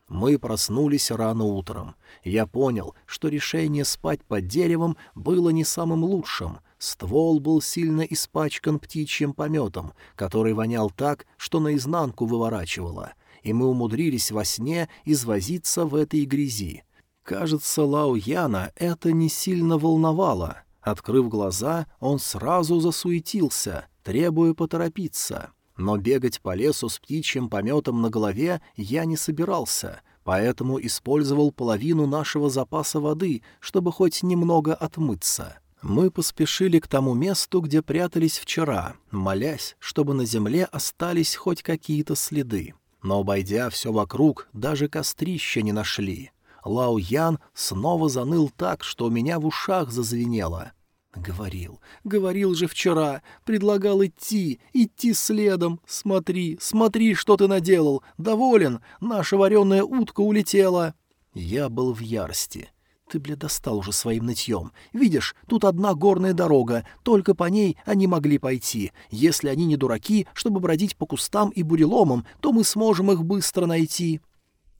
Мы проснулись рано утром. Я понял, что решение спать под деревом было не самым лучшим — Ствол был сильно испачкан птичьим пометом, который вонял так, что наизнанку выворачивало, и мы умудрились во сне извозиться в этой грязи. Кажется, Лао Яна это не сильно волновало. Открыв глаза, он сразу засуетился, требуя поторопиться. Но бегать по лесу с птичьим пометом на голове я не собирался, поэтому использовал половину нашего запаса воды, чтобы хоть немного отмыться. Мы поспешили к тому месту, где прятались вчера, молясь, чтобы на земле остались хоть какие-то следы. Но, обойдя все вокруг, даже кострища не нашли. Лао Ян снова заныл так, что у меня в ушах зазвенело. «Говорил, говорил же вчера, предлагал идти, идти следом. Смотри, смотри, что ты наделал. Доволен, наша вареная утка улетела». Я был в ярости. Ты, бля, достал уже своим нытьем. Видишь, тут одна горная дорога, только по ней они могли пойти. Если они не дураки, чтобы бродить по кустам и буреломам, то мы сможем их быстро найти».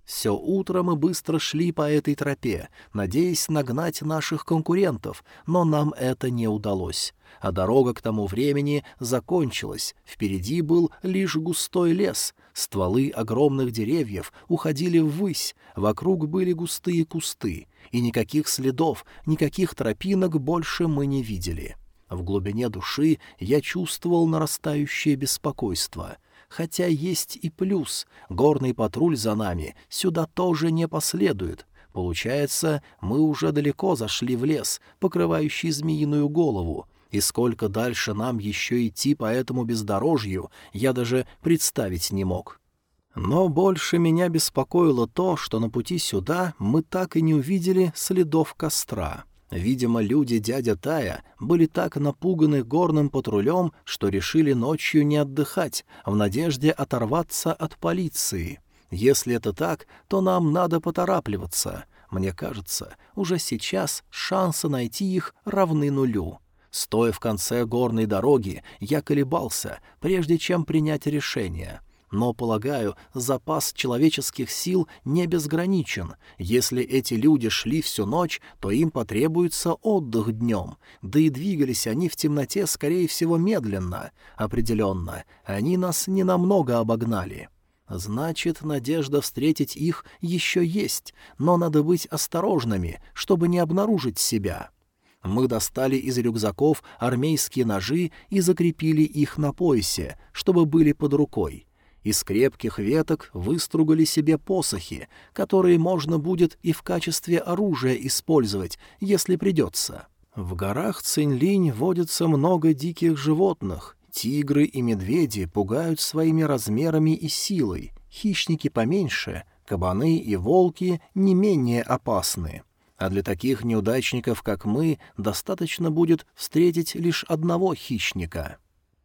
Все утро мы быстро шли по этой тропе, надеясь нагнать наших конкурентов, но нам это не удалось. А дорога к тому времени закончилась, впереди был лишь густой лес, стволы огромных деревьев уходили ввысь, вокруг были густые кусты, и никаких следов, никаких тропинок больше мы не видели. В глубине души я чувствовал нарастающее беспокойство. Хотя есть и плюс. Горный патруль за нами сюда тоже не последует. Получается, мы уже далеко зашли в лес, покрывающий змеиную голову, и сколько дальше нам еще идти по этому бездорожью, я даже представить не мог. Но больше меня беспокоило то, что на пути сюда мы так и не увидели следов костра. Видимо, люди дядя Тая были так напуганы горным патрулем, что решили ночью не отдыхать, в надежде оторваться от полиции. Если это так, то нам надо поторапливаться. Мне кажется, уже сейчас шансы найти их равны нулю. Стоя в конце горной дороги, я колебался, прежде чем принять решение — но, полагаю, запас человеческих сил не безграничен. Если эти люди шли всю ночь, то им потребуется отдых днем. Да и двигались они в темноте, скорее всего, медленно. Определенно, они нас ненамного обогнали. Значит, надежда встретить их еще есть, но надо быть осторожными, чтобы не обнаружить себя. Мы достали из рюкзаков армейские ножи и закрепили их на поясе, чтобы были под рукой. Из крепких веток выстругали себе посохи, которые можно будет и в качестве оружия использовать, если придется. В горах Цинлинь водится много диких животных. Тигры и медведи пугают своими размерами и силой. хищники поменьше, кабаны и волки не менее опасны. А для таких неудачников, как мы, достаточно будет встретить лишь одного хищника.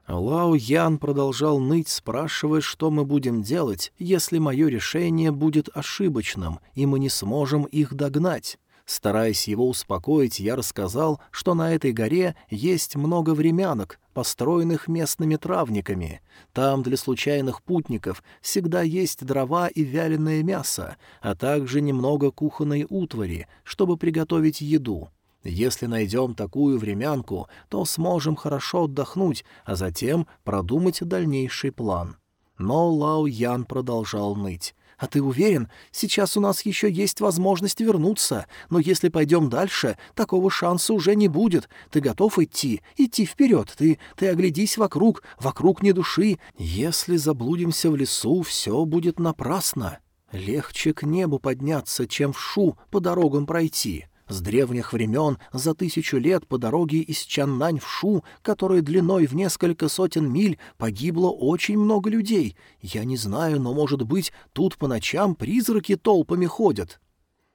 Лао Ян продолжал ныть, спрашивая, что мы будем делать, если мое решение будет ошибочным, и мы не сможем их догнать. Стараясь его успокоить, я рассказал, что на этой горе есть много времянок, построенных местными травниками. Там для случайных путников всегда есть дрова и вяленое мясо, а также немного кухонной утвари, чтобы приготовить еду. Если найдем такую времянку, то сможем хорошо отдохнуть, а затем продумать дальнейший план. Но Лао Ян продолжал ныть. «А ты уверен? Сейчас у нас еще есть возможность вернуться, но если пойдем дальше, такого шанса уже не будет. Ты готов идти? Идти вперед. Ты, ты оглядись вокруг, вокруг не души. Если заблудимся в лесу, все будет напрасно. Легче к небу подняться, чем в шу по дорогам пройти». С древних времен за тысячу лет по дороге из Чаннань в Шу, которая длиной в несколько сотен миль, погибло очень много людей. Я не знаю, но, может быть, тут по ночам призраки толпами ходят.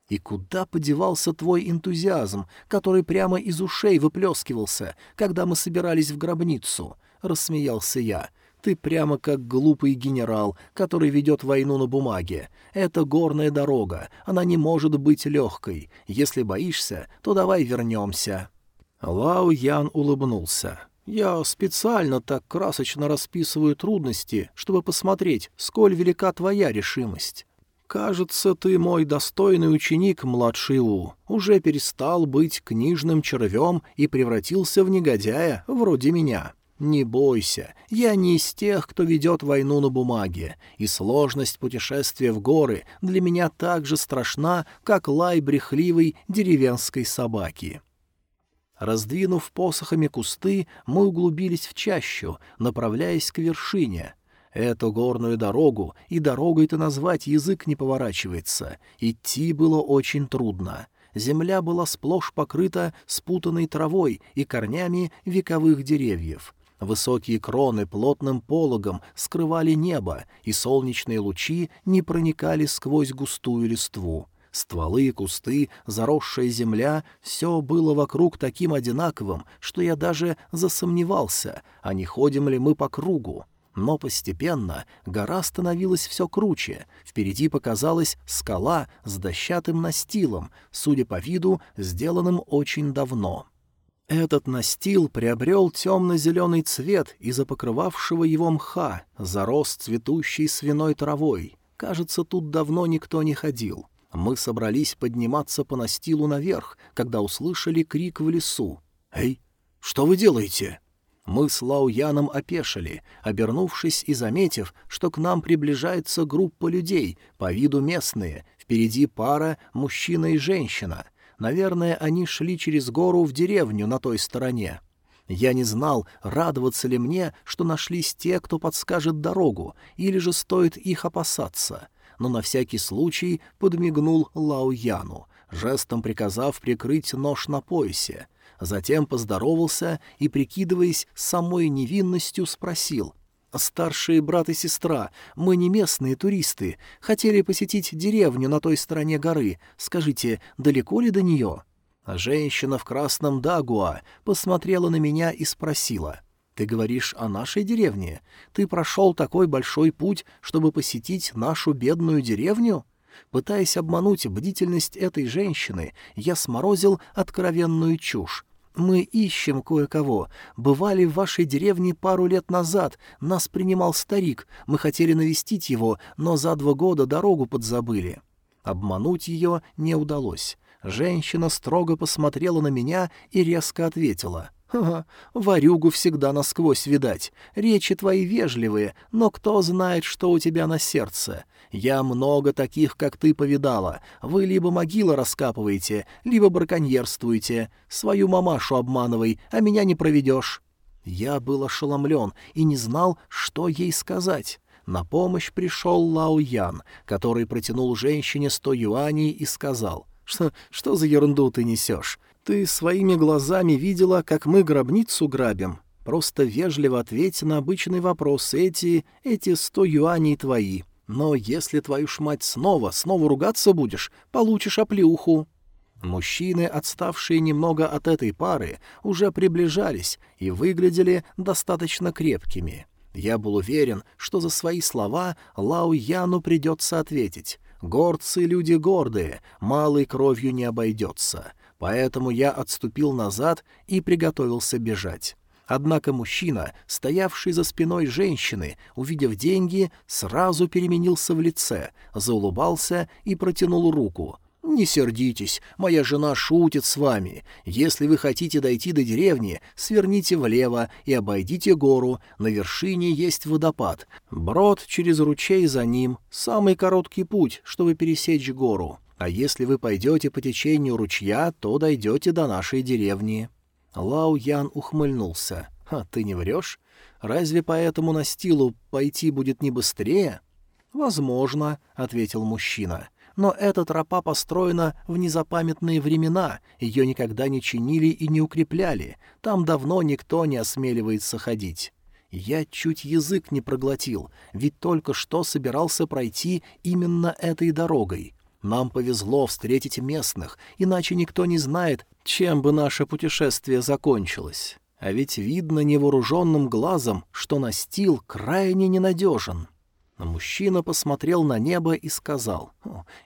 И куда подевался твой энтузиазм, который прямо из ушей выплескивался, когда мы собирались в гробницу? — рассмеялся я. — ты прямо как глупый генерал, который ведет войну на бумаге. Это горная дорога, она не может быть легкой. Если боишься, то давай вернемся». Лао Ян улыбнулся. «Я специально так красочно расписываю трудности, чтобы посмотреть, сколь велика твоя решимость. Кажется, ты, мой достойный ученик, младший У, уже перестал быть книжным червем и превратился в негодяя, вроде меня». «Не бойся, я не из тех, кто ведет войну на бумаге, и сложность путешествия в горы для меня так же страшна, как лай брехливой деревенской собаки». Раздвинув посохами кусты, мы углубились в чащу, направляясь к вершине. Эту горную дорогу и дорогой-то назвать язык не поворачивается. Идти было очень трудно. Земля была сплошь покрыта спутанной травой и корнями вековых деревьев — Высокие кроны плотным пологом скрывали небо, и солнечные лучи не проникали сквозь густую листву. Стволы, кусты, заросшая земля — все было вокруг таким одинаковым, что я даже засомневался, а не ходим ли мы по кругу. Но постепенно гора становилась все круче. Впереди показалась скала с дощатым настилом, судя по виду, сделанным очень давно. Этот настил приобрел темно-зеленый цвет из-за покрывавшего его мха, зарос цветущей свиной травой. Кажется, тут давно никто не ходил. Мы собрались подниматься по настилу наверх, когда услышали крик в лесу. «Эй, что вы делаете?» Мы с Лауяном опешили, обернувшись и заметив, что к нам приближается группа людей, по виду местные, впереди пара, мужчина и женщина. Наверное, они шли через гору в деревню на той стороне. Я не знал, радоваться ли мне, что нашлись те, кто подскажет дорогу, или же стоит их опасаться. Но на всякий случай подмигнул Лао Яну, жестом приказав прикрыть нож на поясе. Затем поздоровался и, прикидываясь самой невинностью, спросил — «Старшие брат и сестра, мы не местные туристы. Хотели посетить деревню на той стороне горы. Скажите, далеко ли до нее?» Женщина в красном дагуа посмотрела на меня и спросила. «Ты говоришь о нашей деревне? Ты прошел такой большой путь, чтобы посетить нашу бедную деревню?» Пытаясь обмануть бдительность этой женщины, я сморозил откровенную чушь. Мы ищем кое-кого. Бывали в вашей деревне пару лет назад. Нас принимал старик. Мы хотели навестить его, но за два года дорогу подзабыли». Обмануть ее не удалось. Женщина строго посмотрела на меня и резко ответила — «Ха-ха, варюгу всегда насквозь видать. Речи твои вежливые, но кто знает, что у тебя на сердце. Я много таких, как ты, повидала. Вы либо могилы раскапываете, либо браконьерствуете. Свою мамашу обманывай, а меня не проведешь». Я был ошеломлен и не знал, что ей сказать. На помощь пришел Лао Ян, который протянул женщине сто юаней и сказал, «Что, что за ерунду ты несешь? Ты своими глазами видела, как мы гробницу грабим. Просто вежливо ответь на обычный вопрос. Эти, эти сто юаней твои. Но если твою ж мать снова, снова ругаться будешь, получишь оплеуху». Мужчины, отставшие немного от этой пары, уже приближались и выглядели достаточно крепкими. Я был уверен, что за свои слова Лау Яну придется ответить. Горцы — люди гордые, малой кровью не обойдется. Поэтому я отступил назад и приготовился бежать. Однако мужчина, стоявший за спиной женщины, увидев деньги, сразу переменился в лице, заулыбался и протянул руку. «Не сердитесь, моя жена шутит с вами. Если вы хотите дойти до деревни, сверните влево и обойдите гору. На вершине есть водопад. Брод через ручей за ним — самый короткий путь, чтобы пересечь гору. А если вы пойдете по течению ручья, то дойдете до нашей деревни». Лао Ян ухмыльнулся. «А ты не врешь? Разве по этому настилу пойти будет не быстрее?» «Возможно», — ответил мужчина но эта тропа построена в незапамятные времена, ее никогда не чинили и не укрепляли, там давно никто не осмеливается ходить. Я чуть язык не проглотил, ведь только что собирался пройти именно этой дорогой. Нам повезло встретить местных, иначе никто не знает, чем бы наше путешествие закончилось. А ведь видно невооруженным глазом, что настил крайне ненадежен. Мужчина посмотрел на небо и сказал,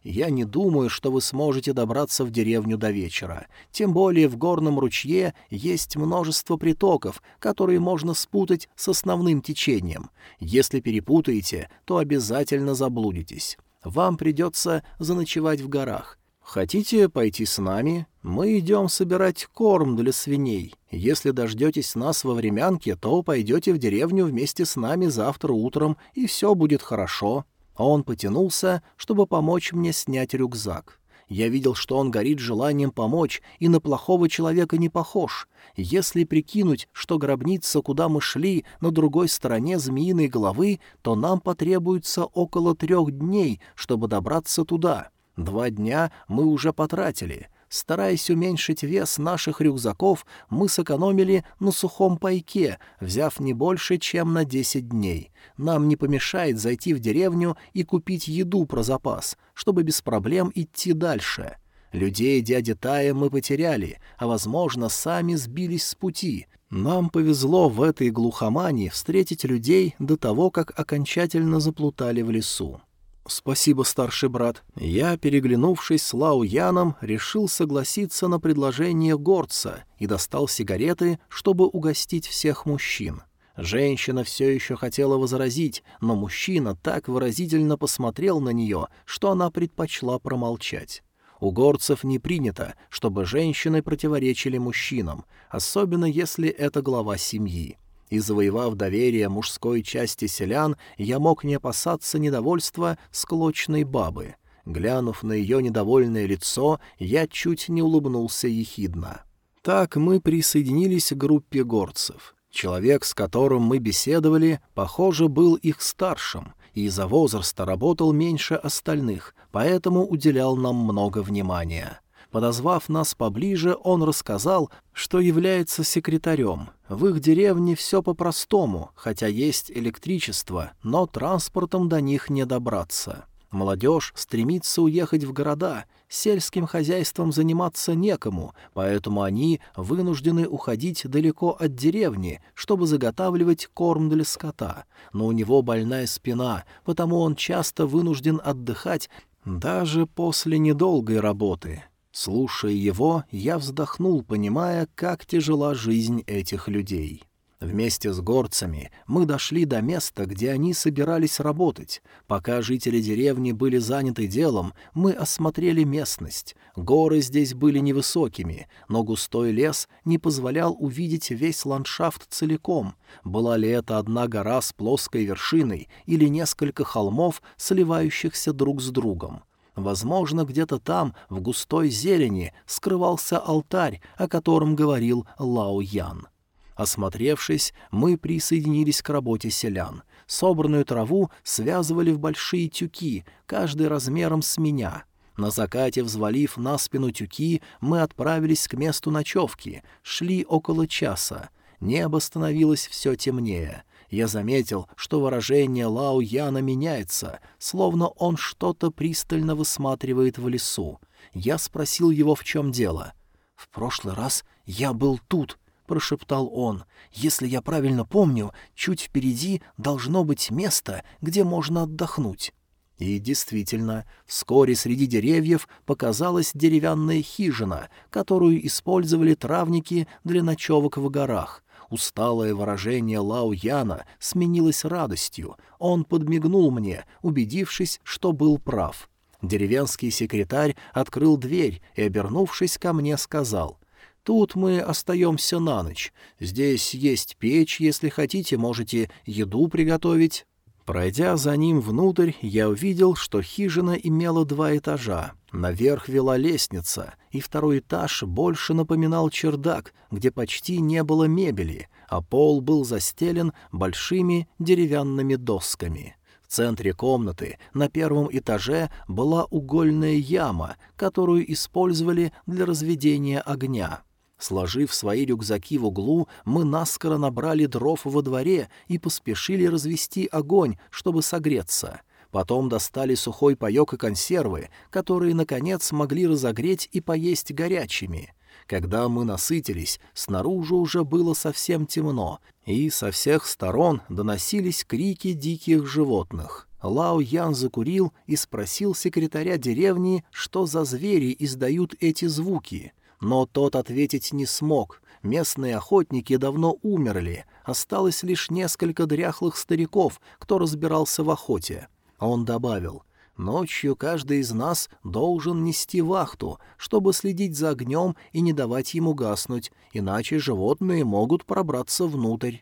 «Я не думаю, что вы сможете добраться в деревню до вечера. Тем более в горном ручье есть множество притоков, которые можно спутать с основным течением. Если перепутаете, то обязательно заблудитесь. Вам придется заночевать в горах. «Хотите пойти с нами? Мы идем собирать корм для свиней. Если дождетесь нас во времянке, то пойдете в деревню вместе с нами завтра утром, и все будет хорошо». Он потянулся, чтобы помочь мне снять рюкзак. Я видел, что он горит желанием помочь и на плохого человека не похож. Если прикинуть, что гробница, куда мы шли, на другой стороне змеиной головы, то нам потребуется около трех дней, чтобы добраться туда. Два дня мы уже потратили. Стараясь уменьшить вес наших рюкзаков, мы сэкономили на сухом пайке, взяв не больше, чем на десять дней. Нам не помешает зайти в деревню и купить еду про запас, чтобы без проблем идти дальше. Людей дяди Тая мы потеряли, а, возможно, сами сбились с пути. Нам повезло в этой глухомане встретить людей до того, как окончательно заплутали в лесу. «Спасибо, старший брат». Я, переглянувшись с Лау Яном, решил согласиться на предложение горца и достал сигареты, чтобы угостить всех мужчин. Женщина все еще хотела возразить, но мужчина так выразительно посмотрел на нее, что она предпочла промолчать. У горцев не принято, чтобы женщины противоречили мужчинам, особенно если это глава семьи и, завоевав доверие мужской части селян, я мог не опасаться недовольства склочной бабы. Глянув на ее недовольное лицо, я чуть не улыбнулся ехидно. Так мы присоединились к группе горцев. Человек, с которым мы беседовали, похоже, был их старшим, и из-за возраста работал меньше остальных, поэтому уделял нам много внимания. Подозвав нас поближе, он рассказал, что является секретарем. В их деревне все по-простому, хотя есть электричество, но транспортом до них не добраться. Молодежь стремится уехать в города, сельским хозяйством заниматься некому, поэтому они вынуждены уходить далеко от деревни, чтобы заготавливать корм для скота. Но у него больная спина, потому он часто вынужден отдыхать даже после недолгой работы. Слушая его, я вздохнул, понимая, как тяжела жизнь этих людей. Вместе с горцами мы дошли до места, где они собирались работать. Пока жители деревни были заняты делом, мы осмотрели местность. Горы здесь были невысокими, но густой лес не позволял увидеть весь ландшафт целиком. Была ли это одна гора с плоской вершиной или несколько холмов, сливающихся друг с другом? Возможно, где-то там, в густой зелени, скрывался алтарь, о котором говорил Лао Ян. Осмотревшись, мы присоединились к работе селян. Собранную траву связывали в большие тюки, каждый размером с меня. На закате, взвалив на спину тюки, мы отправились к месту ночевки, шли около часа. Небо становилось все темнее. Я заметил, что выражение Лао Яна меняется, словно он что-то пристально высматривает в лесу. Я спросил его, в чем дело. «В прошлый раз я был тут», — прошептал он. «Если я правильно помню, чуть впереди должно быть место, где можно отдохнуть». И действительно, вскоре среди деревьев показалась деревянная хижина, которую использовали травники для ночевок в горах. Усталое выражение Лао Яна сменилось радостью. Он подмигнул мне, убедившись, что был прав. Деревенский секретарь открыл дверь и, обернувшись ко мне, сказал — Тут мы остаемся на ночь. Здесь есть печь, если хотите, можете еду приготовить. Пройдя за ним внутрь, я увидел, что хижина имела два этажа. Наверх вела лестница, и второй этаж больше напоминал чердак, где почти не было мебели, а пол был застелен большими деревянными досками. В центре комнаты на первом этаже была угольная яма, которую использовали для разведения огня. Сложив свои рюкзаки в углу, мы наскоро набрали дров во дворе и поспешили развести огонь, чтобы согреться. Потом достали сухой паёк и консервы, которые, наконец, могли разогреть и поесть горячими. Когда мы насытились, снаружи уже было совсем темно, и со всех сторон доносились крики диких животных. Лао Ян закурил и спросил секретаря деревни, что за звери издают эти звуки — но тот ответить не смог. Местные охотники давно умерли, осталось лишь несколько дряхлых стариков, кто разбирался в охоте. Он добавил, «Ночью каждый из нас должен нести вахту, чтобы следить за огнем и не давать ему гаснуть, иначе животные могут пробраться внутрь».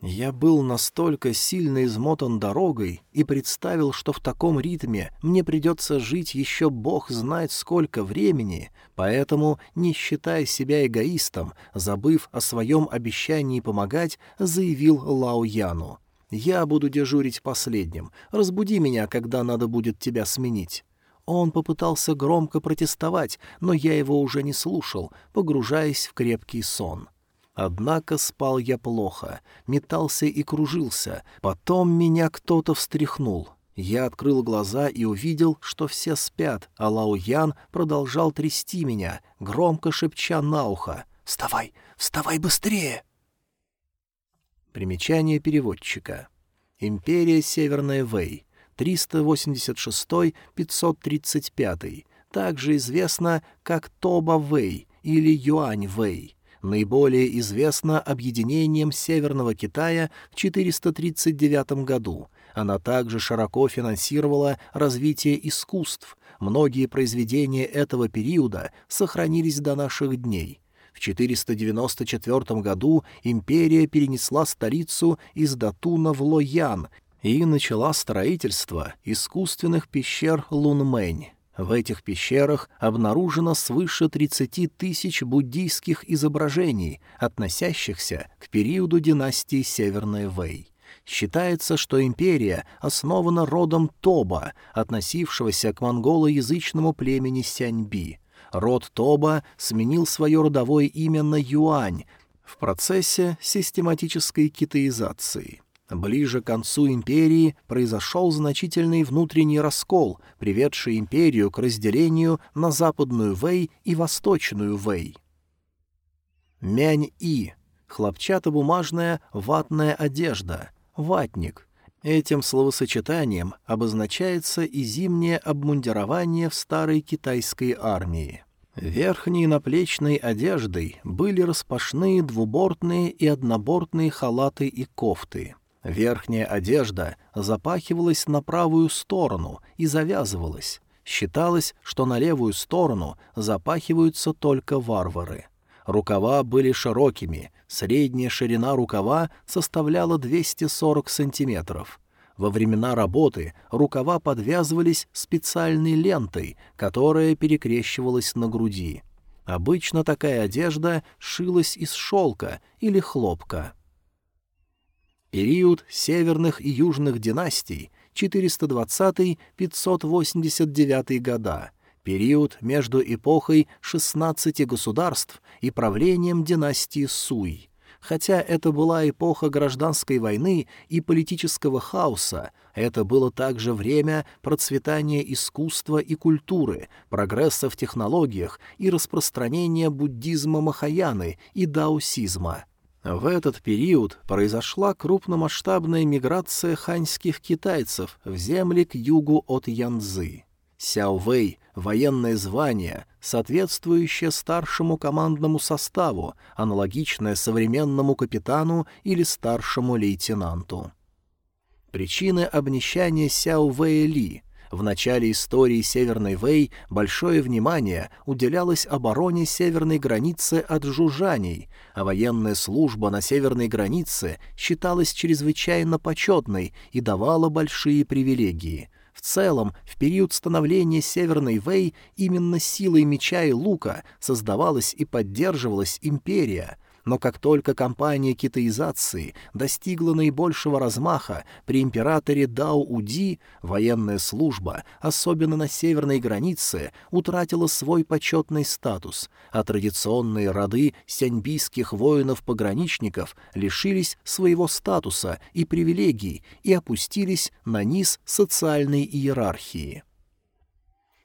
Я был настолько сильно измотан дорогой и представил, что в таком ритме мне придется жить еще бог знает сколько времени, поэтому, не считая себя эгоистом, забыв о своем обещании помогать, заявил Лао Яну. «Я буду дежурить последним. Разбуди меня, когда надо будет тебя сменить». Он попытался громко протестовать, но я его уже не слушал, погружаясь в крепкий сон. Однако спал я плохо, метался и кружился. Потом меня кто-то встряхнул. Я открыл глаза и увидел, что все спят, а Лао Ян продолжал трясти меня, громко шепча на ухо. «Вставай! Вставай быстрее!» Примечание переводчика. Империя Северная Вэй. 386-535. Также известна как Тоба Вэй или Юань Вэй наиболее известна объединением Северного Китая в 439 году. Она также широко финансировала развитие искусств. Многие произведения этого периода сохранились до наших дней. В 494 году империя перенесла столицу из Датуна в Лоян и начала строительство искусственных пещер Лунмэнь. В этих пещерах обнаружено свыше 30 тысяч буддийских изображений, относящихся к периоду династии Северная Вэй. Считается, что империя основана родом Тоба, относившегося к монголоязычному племени Сяньби. Род Тоба сменил свое родовое имя на Юань в процессе систематической китаизации. Ближе к концу империи произошел значительный внутренний раскол, приведший империю к разделению на Западную Вэй и Восточную Вэй. Мянь-И — хлопчатобумажная ватная одежда, ватник. Этим словосочетанием обозначается и зимнее обмундирование в старой китайской армии. Верхней наплечной одеждой были распашные двубортные и однобортные халаты и кофты — Верхняя одежда запахивалась на правую сторону и завязывалась. Считалось, что на левую сторону запахиваются только варвары. Рукава были широкими, средняя ширина рукава составляла 240 сантиметров. Во времена работы рукава подвязывались специальной лентой, которая перекрещивалась на груди. Обычно такая одежда шилась из шелка или хлопка. Период северных и южных династий 420-589 года. Период между эпохой 16 государств и правлением династии Суй. Хотя это была эпоха гражданской войны и политического хаоса, это было также время процветания искусства и культуры, прогресса в технологиях и распространения буддизма Махаяны и даосизма. В этот период произошла крупномасштабная миграция ханьских китайцев в земли к югу от Янцзы. Сяовэй — военное звание, соответствующее старшему командному составу, аналогичное современному капитану или старшему лейтенанту. Причины обнищания Сяовэя Ли — в начале истории Северной Вэй большое внимание уделялось обороне северной границы от жужжаний, а военная служба на северной границе считалась чрезвычайно почетной и давала большие привилегии. В целом, в период становления Северной Вэй именно силой меча и лука создавалась и поддерживалась империя — но как только кампания китаизации достигла наибольшего размаха при императоре Дао-Уди, военная служба, особенно на северной границе, утратила свой почетный статус, а традиционные роды сяньбийских воинов-пограничников лишились своего статуса и привилегий и опустились на низ социальной иерархии.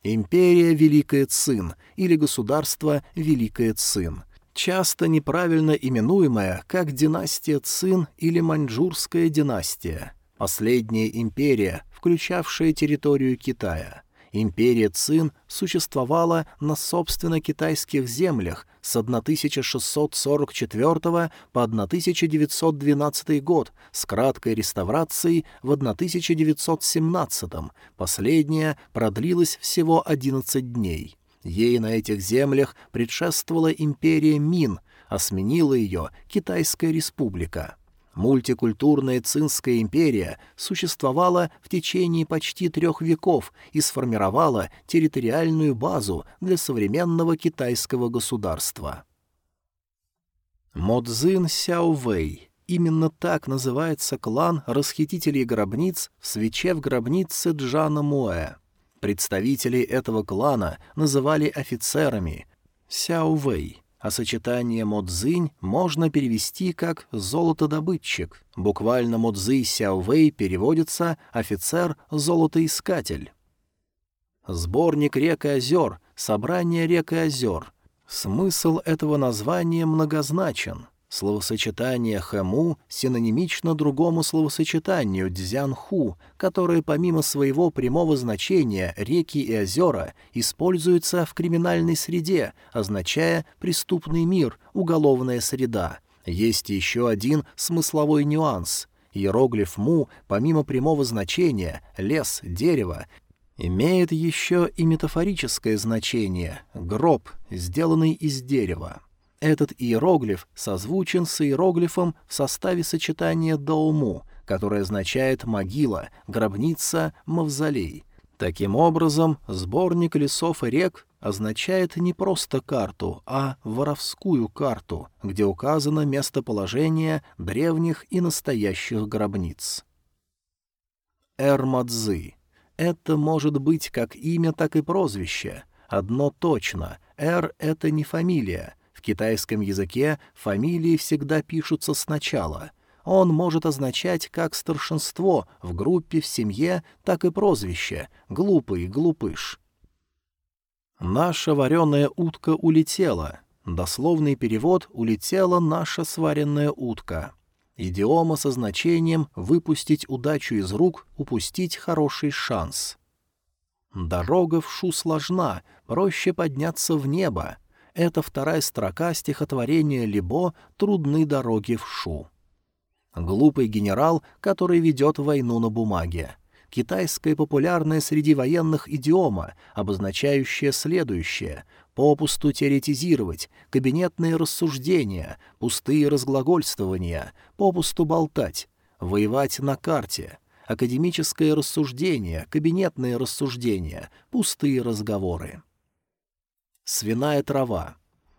Империя Великая Цин или государство Великая Цин — часто неправильно именуемая как династия Цин или Маньчжурская династия, последняя империя, включавшая территорию Китая. Империя Цин существовала на собственно китайских землях с 1644 по 1912 год с краткой реставрацией в 1917, последняя продлилась всего 11 дней. Ей на этих землях предшествовала империя Мин, а сменила ее Китайская республика. Мультикультурная Цинская империя существовала в течение почти трех веков и сформировала территориальную базу для современного китайского государства. Модзин Сяовэй Именно так называется клан расхитителей гробниц в свече в гробнице Джана Муэ. Представителей этого клана называли офицерами Сяовэй, а сочетание Модзинь можно перевести как «золотодобытчик». Буквально Модзы Сяовэй переводится «офицер-золотоискатель». Сборник рек и озер, собрание рек и озер. Смысл этого названия многозначен. Словосочетание «хэму» синонимично другому словосочетанию «дзянху», которое помимо своего прямого значения «реки и озера» используется в криминальной среде, означая «преступный мир», «уголовная среда». Есть еще один смысловой нюанс. Иероглиф «му», помимо прямого значения «лес», «дерево», имеет еще и метафорическое значение «гроб», сделанный из дерева. Этот иероглиф созвучен с иероглифом в составе сочетания «дауму», которое означает «могила», «гробница», «мавзолей». Таким образом, сборник лесов и рек означает не просто карту, а воровскую карту, где указано местоположение древних и настоящих гробниц. Эрмадзы. Это может быть как имя, так и прозвище. Одно точно — Эр — это не фамилия — китайском языке фамилии всегда пишутся сначала. Он может означать как старшинство в группе, в семье, так и прозвище «глупый», «глупыш». «Наша вареная утка улетела». Дословный перевод «улетела наша сваренная утка». Идиома со значением «выпустить удачу из рук, упустить хороший шанс». Дорога в Шу сложна, проще подняться в небо. Это вторая строка стихотворения Либо «Трудны дороги в Шу». Глупый генерал, который ведет войну на бумаге. Китайская популярная среди военных идиома, обозначающая следующее — попусту теоретизировать, кабинетные рассуждения, пустые разглагольствования, попусту болтать, воевать на карте, академическое рассуждение, кабинетные рассуждения, пустые разговоры. Свиная трава.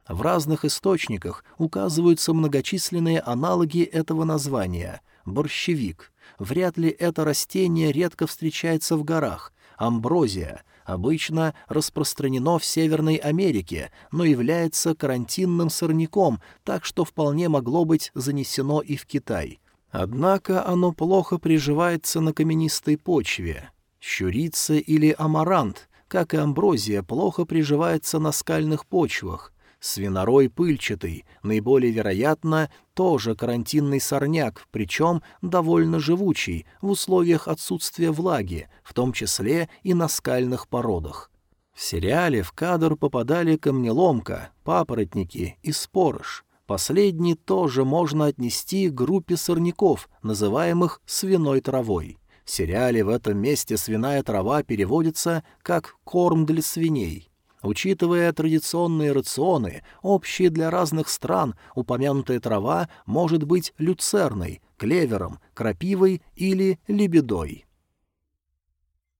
В разных источниках указываются многочисленные аналоги этого названия. Борщевик. Вряд ли это растение редко встречается в горах. амброзия, обычно распространено в Северной Америке, но является карантинным сорняком, так что вполне могло быть занесено и в Китай. Однако оно плохо приживается на каменистой почве. Щурица или амарант, как и амброзия, плохо приживается на скальных почвах, Свинорой пыльчатый, наиболее вероятно, тоже карантинный сорняк, причем довольно живучий, в условиях отсутствия влаги, в том числе и на скальных породах. В сериале в кадр попадали камнеломка, папоротники и спорыш. Последний тоже можно отнести к группе сорняков, называемых свиной травой. В сериале в этом месте свиная трава переводится как «корм для свиней». Учитывая традиционные рационы, общие для разных стран, упомянутая трава может быть люцерной, клевером, крапивой или лебедой.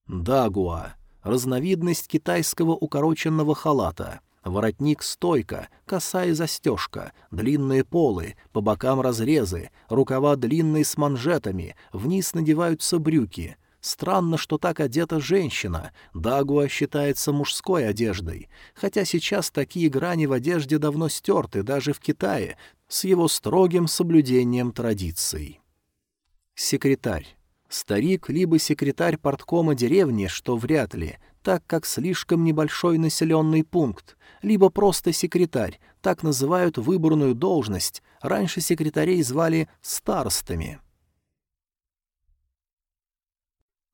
Дагуа — разновидность китайского укороченного халата. Воротник-стойка, коса и застежка, длинные полы, по бокам разрезы, рукава длинные с манжетами, вниз надеваются брюки — Странно, что так одета женщина. Дагуа считается мужской одеждой, хотя сейчас такие грани в одежде давно стерты даже в Китае с его строгим соблюдением традиций. Секретарь. Старик либо секретарь порткома деревни, что вряд ли, так как слишком небольшой населенный пункт, либо просто секретарь, так называют выборную должность, раньше секретарей звали старостами.